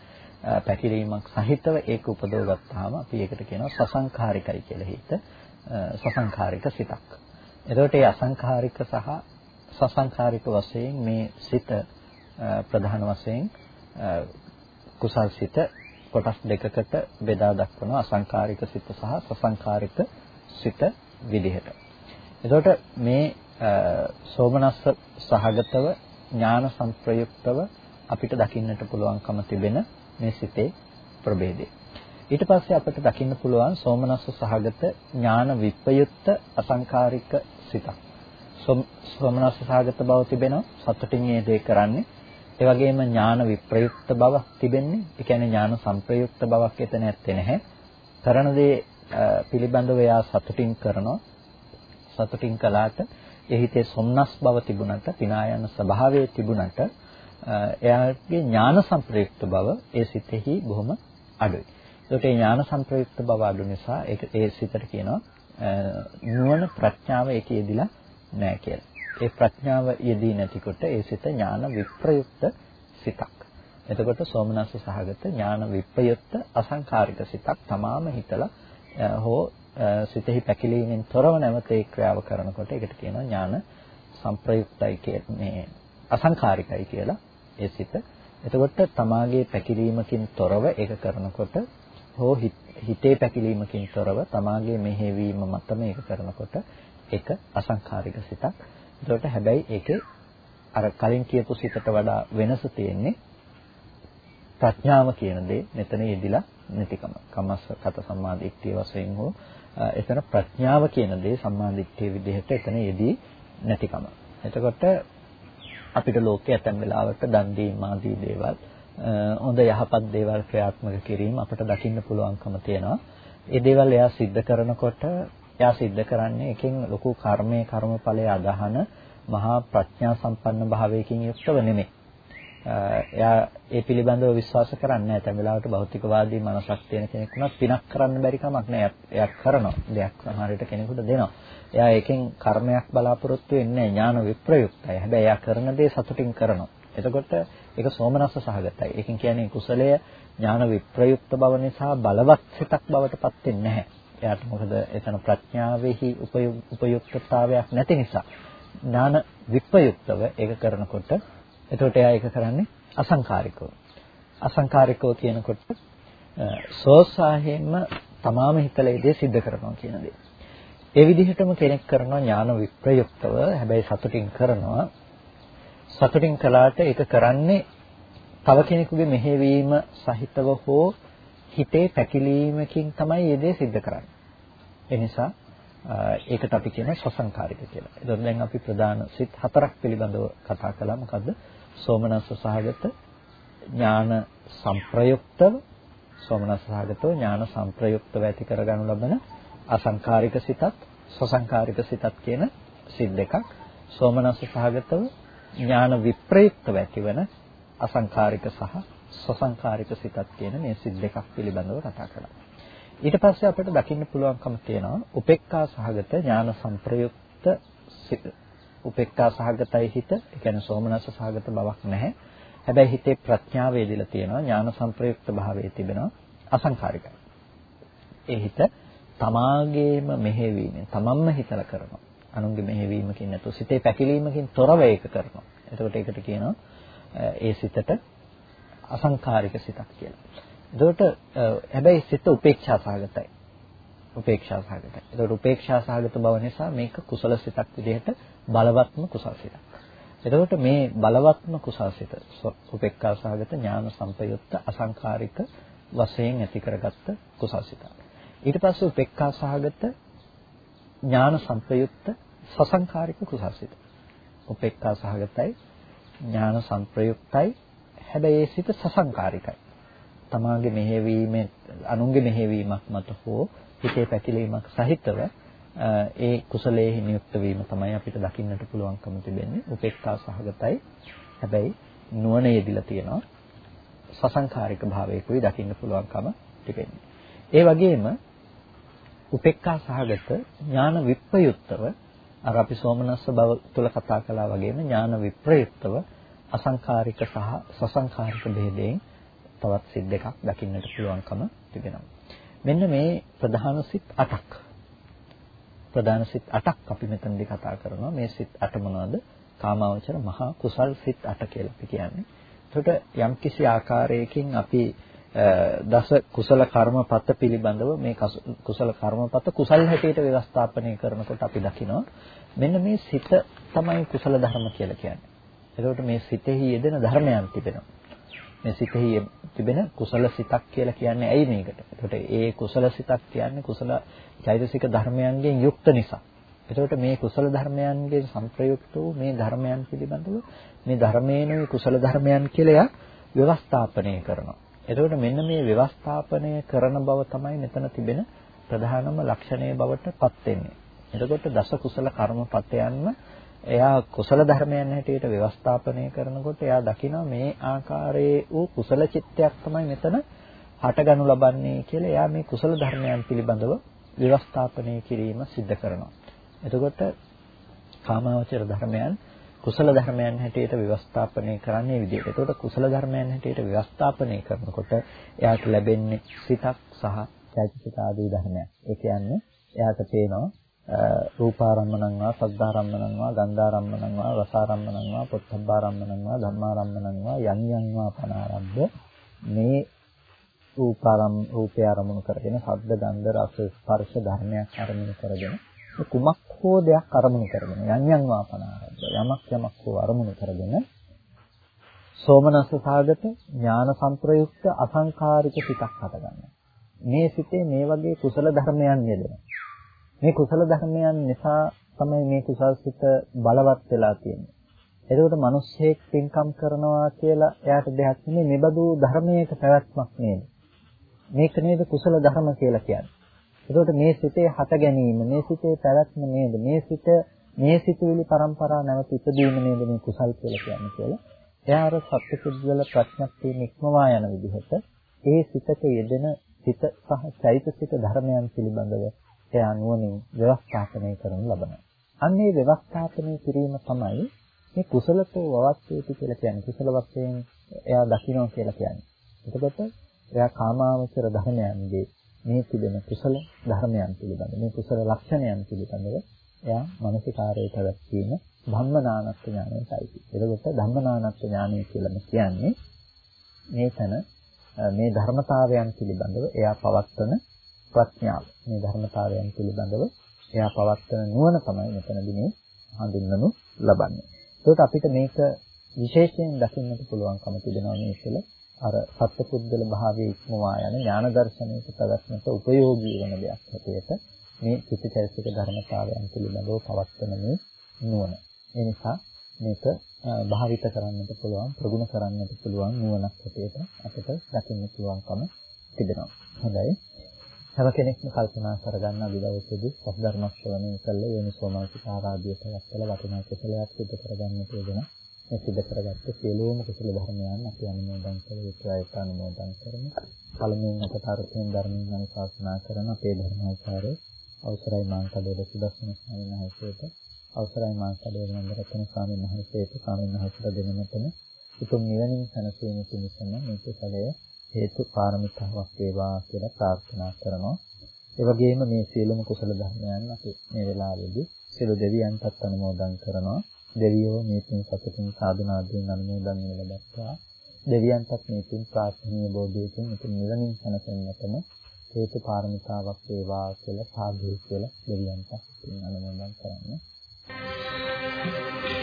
පැකිලීමක් සහිතව ඒක උපදව ගත්තාම අපි ඒකට කියනවා සසංඛාරිකයි කියලා හිත සසංඛාරික සිතක්. එතකොට මේ අසංඛාරික සහ සසංඛාරික වශයෙන් මේ සිත ප්‍රධාන වශයෙන් කුසල් සිත කොටස් දෙකකට බෙදා දක්වනවා අසංඛාරික සිත සහ සසංඛාරික සිත විදිහට. එතකොට මේ සෝමනස්ස සහගතව ඥාන සංප්‍රයුක්තව අපිට දකින්නට පුළුවන්කම තිබෙන මේ සිතේ ප්‍රභේදය. ඊට පස්සේ අපිට දකින්න පුළුවන් සෝමනස්ස සහගත ඥාන විප්‍රයුක්ත අසංකාරික සිතක්. සෝමනස්ස සහගත බව තිබෙනවා සතුටින් මේ දේ කරන්නේ. ඒ වගේම ඥාන විප්‍රයුක්ත බවක් තිබෙන්නේ. ඒ කියන්නේ ඥාන සංප්‍රයුක්ත බවක් එතන ඇත්තේ නැහැ. කරන දේ පිළිබඳව එයා සතුටින් කරනවා. සතුටින් කළාට ඒ හිතේ සොම්නස් බව තිබුණට, පිනායන ස්වභාවය තිබුණට එයාගේ ඥාන සංප්‍රයුක්ත බව ඒ සිතෙහි බොහොම අඩුයි. ඒකට ඒ ඥාන සංප්‍රයුක්ත බව අඩු නිසා ඒක ඒ සිතට කියනවා නුවණ ප්‍රඥාව ඒකේ යෙදිලා නැහැ කියලා. ඒ ප්‍රඥාව යෙදී නැතිකොට ඒ සිත ඥාන විප්‍රයුක්ත සිතක්. එතකොට සෝමනස්ස සහගත ඥාන විප්‍රයුක්ත අසංකාරික සිතක් තමාම හිතලා හෝ සිතෙහි පැකිලීමෙන් තොරව නැවත ඒ ක්‍රියාව කරනකොට ඒකට කියනවා ඥාන සංප්‍රයුක්තයි කියන්නේ අසංකාරිකයි කියලා. ඒ සිත. එතකොට තමාගේ පැකිලීමකින් තොරව ඒක කරනකොට හෝ හිතේ පැකිලීමකින් තොරව තමාගේ මෙහෙවීම මත මේක කරනකොට ඒක අසංඛාරික සිතක්. එතකොට හැබැයි ඒකේ අර කලින් කියපු සිතට වඩා වෙනස තියෙන්නේ ප්‍රඥාව කියන දේ මෙතන යෙදිලා නැතිකම. කම්මස්සගත සම්මාදිට්ඨිය වශයෙන් හෝ එතන ප්‍රඥාව කියන දේ සම්මාදිට්ඨිය විදිහට එතන යෙදී නැතිකම. එතකොට අපිට ලෝකයේ ඇතැම් වෙලාවට දන් දීම ආදී දේවල් හොඳ යහපත් දේවල් ක්‍රියාත්මක කිරීම අපිට දකින්න පුළුවන්කම තියෙනවා. ඒ දේවල් එයා සිද්ධ කරනකොට එයා සිද්ධ කරන්නේ එකෙන් ලොකු කර්මයේ කර්මඵලයේ අදහන මහා ප්‍රඥා සම්පන්න භාවයකින් යුක්තව නෙමෙයි. එයා ඒ පිළිබඳව විශ්වාස කරන්නේ නැහැ. තැන් වෙලාවට භෞතිකවාදී මනසක් තියෙන කෙනෙක් වුණත් පිනක් කරන්න බැරි කමක් නැහැ. එයා කරනවා. දෙයක් සමහර විට කෙනෙකුට දෙනවා. එයා ඒකෙන් කර්මයක් බලාපොරොත්තු වෙන්නේ ඥාන විප්‍රයුක්තයි. හැබැයි එයා කරන දේ සතුටින් කරනවා. එතකොට ඒක සෝමනස්ස සහගතයි. ඒකෙන් කියන්නේ කුසලය ඥාන විප්‍රයුක්ත බව නිසා බලවත් සිතක් බවට පත් වෙන්නේ නැහැ. එයාට මොකද එතන ප්‍රඥාවෙහි උපයුක්තතාවයක් නැති නිසා ඥාන විප්‍රයුක්තව ඒක කරනකොට එතකොට එයා ඒක කරන්නේ අසංකාරිකව. අසංකාරිකව කියනකොට සෝසාහෙන්ම තමාම හිතලා ඒ දේ සිද්ධ කරනවා කියන දේ. ඒ විදිහටම කෙනෙක් කරනවා ඥාන විප්‍රයුක්තව හැබැයි සතුටින් කරනවා. සතුටින් කළාට ඒක කරන්නේ තව කෙනෙකුගේ මෙහෙවීම සහිතව හෝ හිතේ පැකිලීමකින් තමයි මේ දේ සිද්ධ කරන්නේ. ඒ නිසා ඒකට අපි කියන සසංකාරික කියලා. එතකොට දැන් අපි ප්‍රධාන සිත් හතරක් පිළිබඳව කතා කළා. මොකද්ද? සෝමනස්ස සහගත ඥාන සංප්‍රයුක්තව සෝමනස්ස සහගතව ඥාන සංප්‍රයුක්තව ඇති කරගනු ලබන අසංකාරික සිතත් සසංකාරික සිතත් කියන සිත් දෙකක්. සෝමනස්ස සහගතව ඥාන විප්‍රයුක්තව ඇතිවන අසංකාරික සහ සසංකාරික සිතත් කියන මේ සිත් දෙකක් පිළිබඳව කතා කළා. ඊට පස්සේ අපිට දකින්න පුළුවන්කම තියෙනවා උපේක්ඛා සහගත ඥාන සංප්‍රයුක්ත උපේක්ඛා සහගතයි හිත, ඒ කියන්නේ සෝමනස්ස සහගත බවක් නැහැ. හැබැයි හිතේ ප්‍රඥාව වේදිලා තියෙනවා ඥාන සංප්‍රයුක්ත භාවයේ තිබෙනවා අසංකාරිකයි. ඒ හිත තමාගේම මෙහෙවීමෙන් තමන්ම හිතලා කරනවා. අනුන්ගේ මෙහෙවීමකින් නැතුව සිතේ පැකිලීමකින් තොරව ඒක කරනවා. එතකොට ඒකට කියනවා ඒ සිතට අසංකාරික සිතක් කියලා. එතකොට හැබැයි සිත උපේක්ෂා සහගතයි. උපේක්ෂා සහගතයි. එතකොට උපේක්ෂා සහගත බව නිසා මේක කුසල සිතක් විදිහට බලවත්ම කුසල සිතක්. එතකොට මේ බලවත්ම කුසල සිත උපේක්ඛා සහගත ඥාන සම්පයුක්ත අසංකාරික වශයෙන් ඇති කරගත්ත කුසල සිතක්. ඊට පස්සේ උපේක්ඛා සහගත ඥාන සම්පයුක්ත සසංකාරික කුසල සිත. උපේක්ඛා සහගතයි ඥාන සංප්‍රයුක්තයි හැබැයි ඒ සිත සසංකාරිකයි. තමාගේ මෙහෙවීමේ අනුන්ගේ මෙහෙවීමක් මත හෝ හිතේ පැකිලීමක් සහිතව ඒ කුසලයේ නියුක්ත වීම තමයි අපිට දකින්නට පුළුවන්කම තිබෙන්නේ. උපේක්ඛා සහගතයි. හැබැයි නුවණ යෙදිලා තියෙනවා සසංකාරික භාවයකුයි දකින්න පුළුවන්කම තිබෙන්නේ. ඒ වගේම උපේක්ඛා සහගත ඥාන විප්‍රයුක්තව අර අපි සෝමනස්ස බව තුල කතා කළා වගේම ඥාන විප්‍රයුක්තව අසංකාරික සහ සසංකාරික ભેදයෙන් තවත් සිත් දෙකක් දකින්නට පුළුවන්කම තිබෙනවා. මෙන්න මේ ප්‍රධාන සිත් 8ක්. ප්‍රධාන සිත් 8ක් අපි මෙතනදී කතා කරනවා. මේ සිත් 8 මොනවද? කාමාවචර මහා කුසල් සිත් 8 කියලා අපි කියන්නේ. එතකොට යම්කිසි ආකාරයකින් අපි දස කුසල කර්මපත පිළිබඳව මේ කුසල කර්මපත කුසල් හැටියට ව්‍යවස්ථාපනය කරනකොට අපි දකිනවා මෙන්න මේ සිත තමයි කුසල ධර්ම කියලා කියන්නේ. එතකොට මේ සිතෙහි යෙදෙන ධර්මයන් තිබෙනවා. මේ සිතෙහි තිබෙන කුසල සිතක් කියලා කියන්නේ ඇයි මේකට? එතකොට ඒ කුසල සිතක් කියන්නේ කුසල චෛතසික ධර්මයන්ගෙන් යුක්ත නිසා. එතකොට මේ කුසල ධර්මයන්ගෙන් සංප්‍රයුක්ත වූ මේ ධර්මයන් පිළිබඳව මේ ධර්මේනොයි කුසල ධර්මයන් කියලා ව්‍යවස්ථාපනය කරනවා. එතකොට මෙන්න මේ ව්‍යවස්ථාපනය කරන බව තමයි මෙතන තිබෙන ප්‍රධානම ලක්ෂණය බවට පත් වෙන්නේ. එතකොට දස කුසල කර්මපතයන්ම එයා කුසල ධර්මයන් හැටියට ව්‍යවස්ථාපනය කරනකොට එයා දකිනවා මේ ආකාරයේ වූ කුසල චිත්තයක් තමයි මෙතන හටගනු ලබන්නේ කියලා එයා මේ කුසල ධර්මයන් පිළිබඳව ව්‍යවස්ථාපනය කිරීම සිද්ධ කරනවා. එතකොට කාමාවචර ධර්මයන් කුසල ධර්මයන් හැටියට ව්‍යවස්ථාපනය කරන්නේ විදිහට. එතකොට කුසල ධර්මයන් හැටියට ව්‍යවස්ථාපනය කරනකොට එයාට ලැබෙන්නේ සිතක් සහ චෛතසික ආදී ධර්මයක්. ඒ කියන්නේ එයාට පේනවා රූපාරම්මණං වා සද්ධාරම්මණං වා ගන්ධාරම්මණං වා රසාරම්මණං වා පොට්ටබ්බාරම්මණං වා ධම්මාරම්මණං වා යන් යන් වා පනාරම්භ මේ රූපාරම් රූපය අරමුණු කරගෙන ශබ්ද ගන්ධ රස ස්පර්ශ ධර්මයක් අරමුණු කරගෙන කුමක් හෝ දෙයක් අරමුණු කරගෙන යන් යන් වා පනාරම්භ යමක් යමක් හෝ අරමුණු කරගෙන සෝමනස්ස සාගත ඥාන සංප්‍රයුක්ත අසංකාරික සිතක් හටගන්නවා. මේ සිතේ මේ වගේ කුසල ධර්මයන් යෙදෙනවා. මේ කුසල ධර්මයන් නිසා තමයි මේ කුසල්සිත බලවත් වෙලා තියෙන්නේ. එතකොට මිනිස්සෙක් පින්කම් කරනවා කියලා එයාට දෙයක් නෙමෙයි මෙබඳු ධර්මයක පැවැත්මක් නේද? මේක නේද කුසල ධර්ම කියලා කියන්නේ. එතකොට මේ සිතේ හට ගැනීම, මේ සිතේ පැවැත්ම නේද? මේ සිත මේ සිතුවිලි પરම්පරා නැවත ඉදීම නේද මේ කුසල් කියලා කියන්නේ කියලා. එයා අර සත්‍යසුද්ධල ප්‍රඥප්තිය නික්මවා යන විදිහට ඒ සිතක යෙදෙන සිත සහ චෛතසික ධර්මයන් පිළිබඳව එයා නුවණින් ව්‍යවස්ථාපනය කරනු ලබනවා. අන්නේ ව්‍යවස්ථාපනය කිරීම තමයි මේ කුසලතෝ වවත්තේති කියලා කියන්නේ කුසල වශයෙන් එයා දකිනවා කියලා කියන්නේ. එතකොට එයා කාමාවචර ධර්මයන්ගේ මේ තිබෙන කුසල ධර්මයන් පිළිබඳ මේ කුසල ලක්ෂණයන් පිළිබඳව එයා මානසිකාරයේ පැවැත්වීම ධම්මනානත් ඥානයයි. එතකොට ධම්මනානත් ඥානය කියලා කියන්නේ මේ තන මේ ධර්මතාවයන් පිළිබඳව එයා පවත්වන ප්‍රඥාව. මේ ධර්මතාවයන් පිළිබඳව එයා පවත්වන නුවණ තමයි මෙතනදී මේ හඳුන්වනු ලබන්නේ. ඒකට අපිට මේක විශේෂයෙන් දකින්නට පුළුවන්කම තිබෙනවා මේ ඉතල අර සත්පුද්ගල භාවයේ ඉක්මවා යන ඥාන දර්ශනයක පැවැත්මට උපයෝගී වෙන දෙයක් හැටියට මේ චිත්තචෛතසික ධර්මතාවයන් පිළිබඳව පවත්වන මේ නුවණ. ඒ නිසා මේක භාවිත කරන්නට පුළුවන් ප්‍රගුණ කරන්නට පුළුවන් නුවණක් හැටියට අපිට දකින්න පුළුවන්කම තිබෙනවා. හොඳයි. හැම කෙනෙක්ම කල්පනා කරගන්න අදිදවසේදී සද්ධර්ම ශ්‍රවණය කළ යෝනිසෝමනසික ආරාධ්‍ය තවත්තල වටිනා කුසලයක් සිදු කරගන්න තියෙන මේ සිදු කරගත්ත සියලුම කුසල ධර්මයන් අපි අනුමෝදන් කළ යුතුයි ඒක අනුමෝදන් කරමු. පළමුවෙන් අපට අර්ථයෙන් ධර්මයෙන් අනුශාසනා කරන අපේ ධර්මාචාර්ය අවසරයි මාංකඩේල සුදස්සන ස්වාමීන් වහන්සේට අවසරයි මාංකඩේල නන්දරත්න ස්වාමීන් වහන්සේට ස්වාමීන් වහන්සේට දෙනමතම උතුම් නිවනින් සැනසීම පිණිසම මේ කුසලය හේතු පාරමිතාවක් වේවා කියලා ප්‍රාර්ථනා කරනවා. ඒ වගේම මේ සියලුම කුසල ධර්මයන් අපි මේ වෙලාවේදී සියලු දෙවියන්ටත් අනුමෝදන් කරනවා. දෙවියෝ මේ පින් සතුටින් සාධනාදීන් අනුමෝදන් වෙලදක්වා දෙවියන්ටත් මේ පින් ප්‍රාර්ථනීය බෝධියකින් උතුම් නිවනින් සැනසෙන්නටම හේතු පාරමිතාවක් වේවා කියලා සාදු කියලා දෙවියන්ට පින් අනුමෝදන් කරන්නේ. Thank you.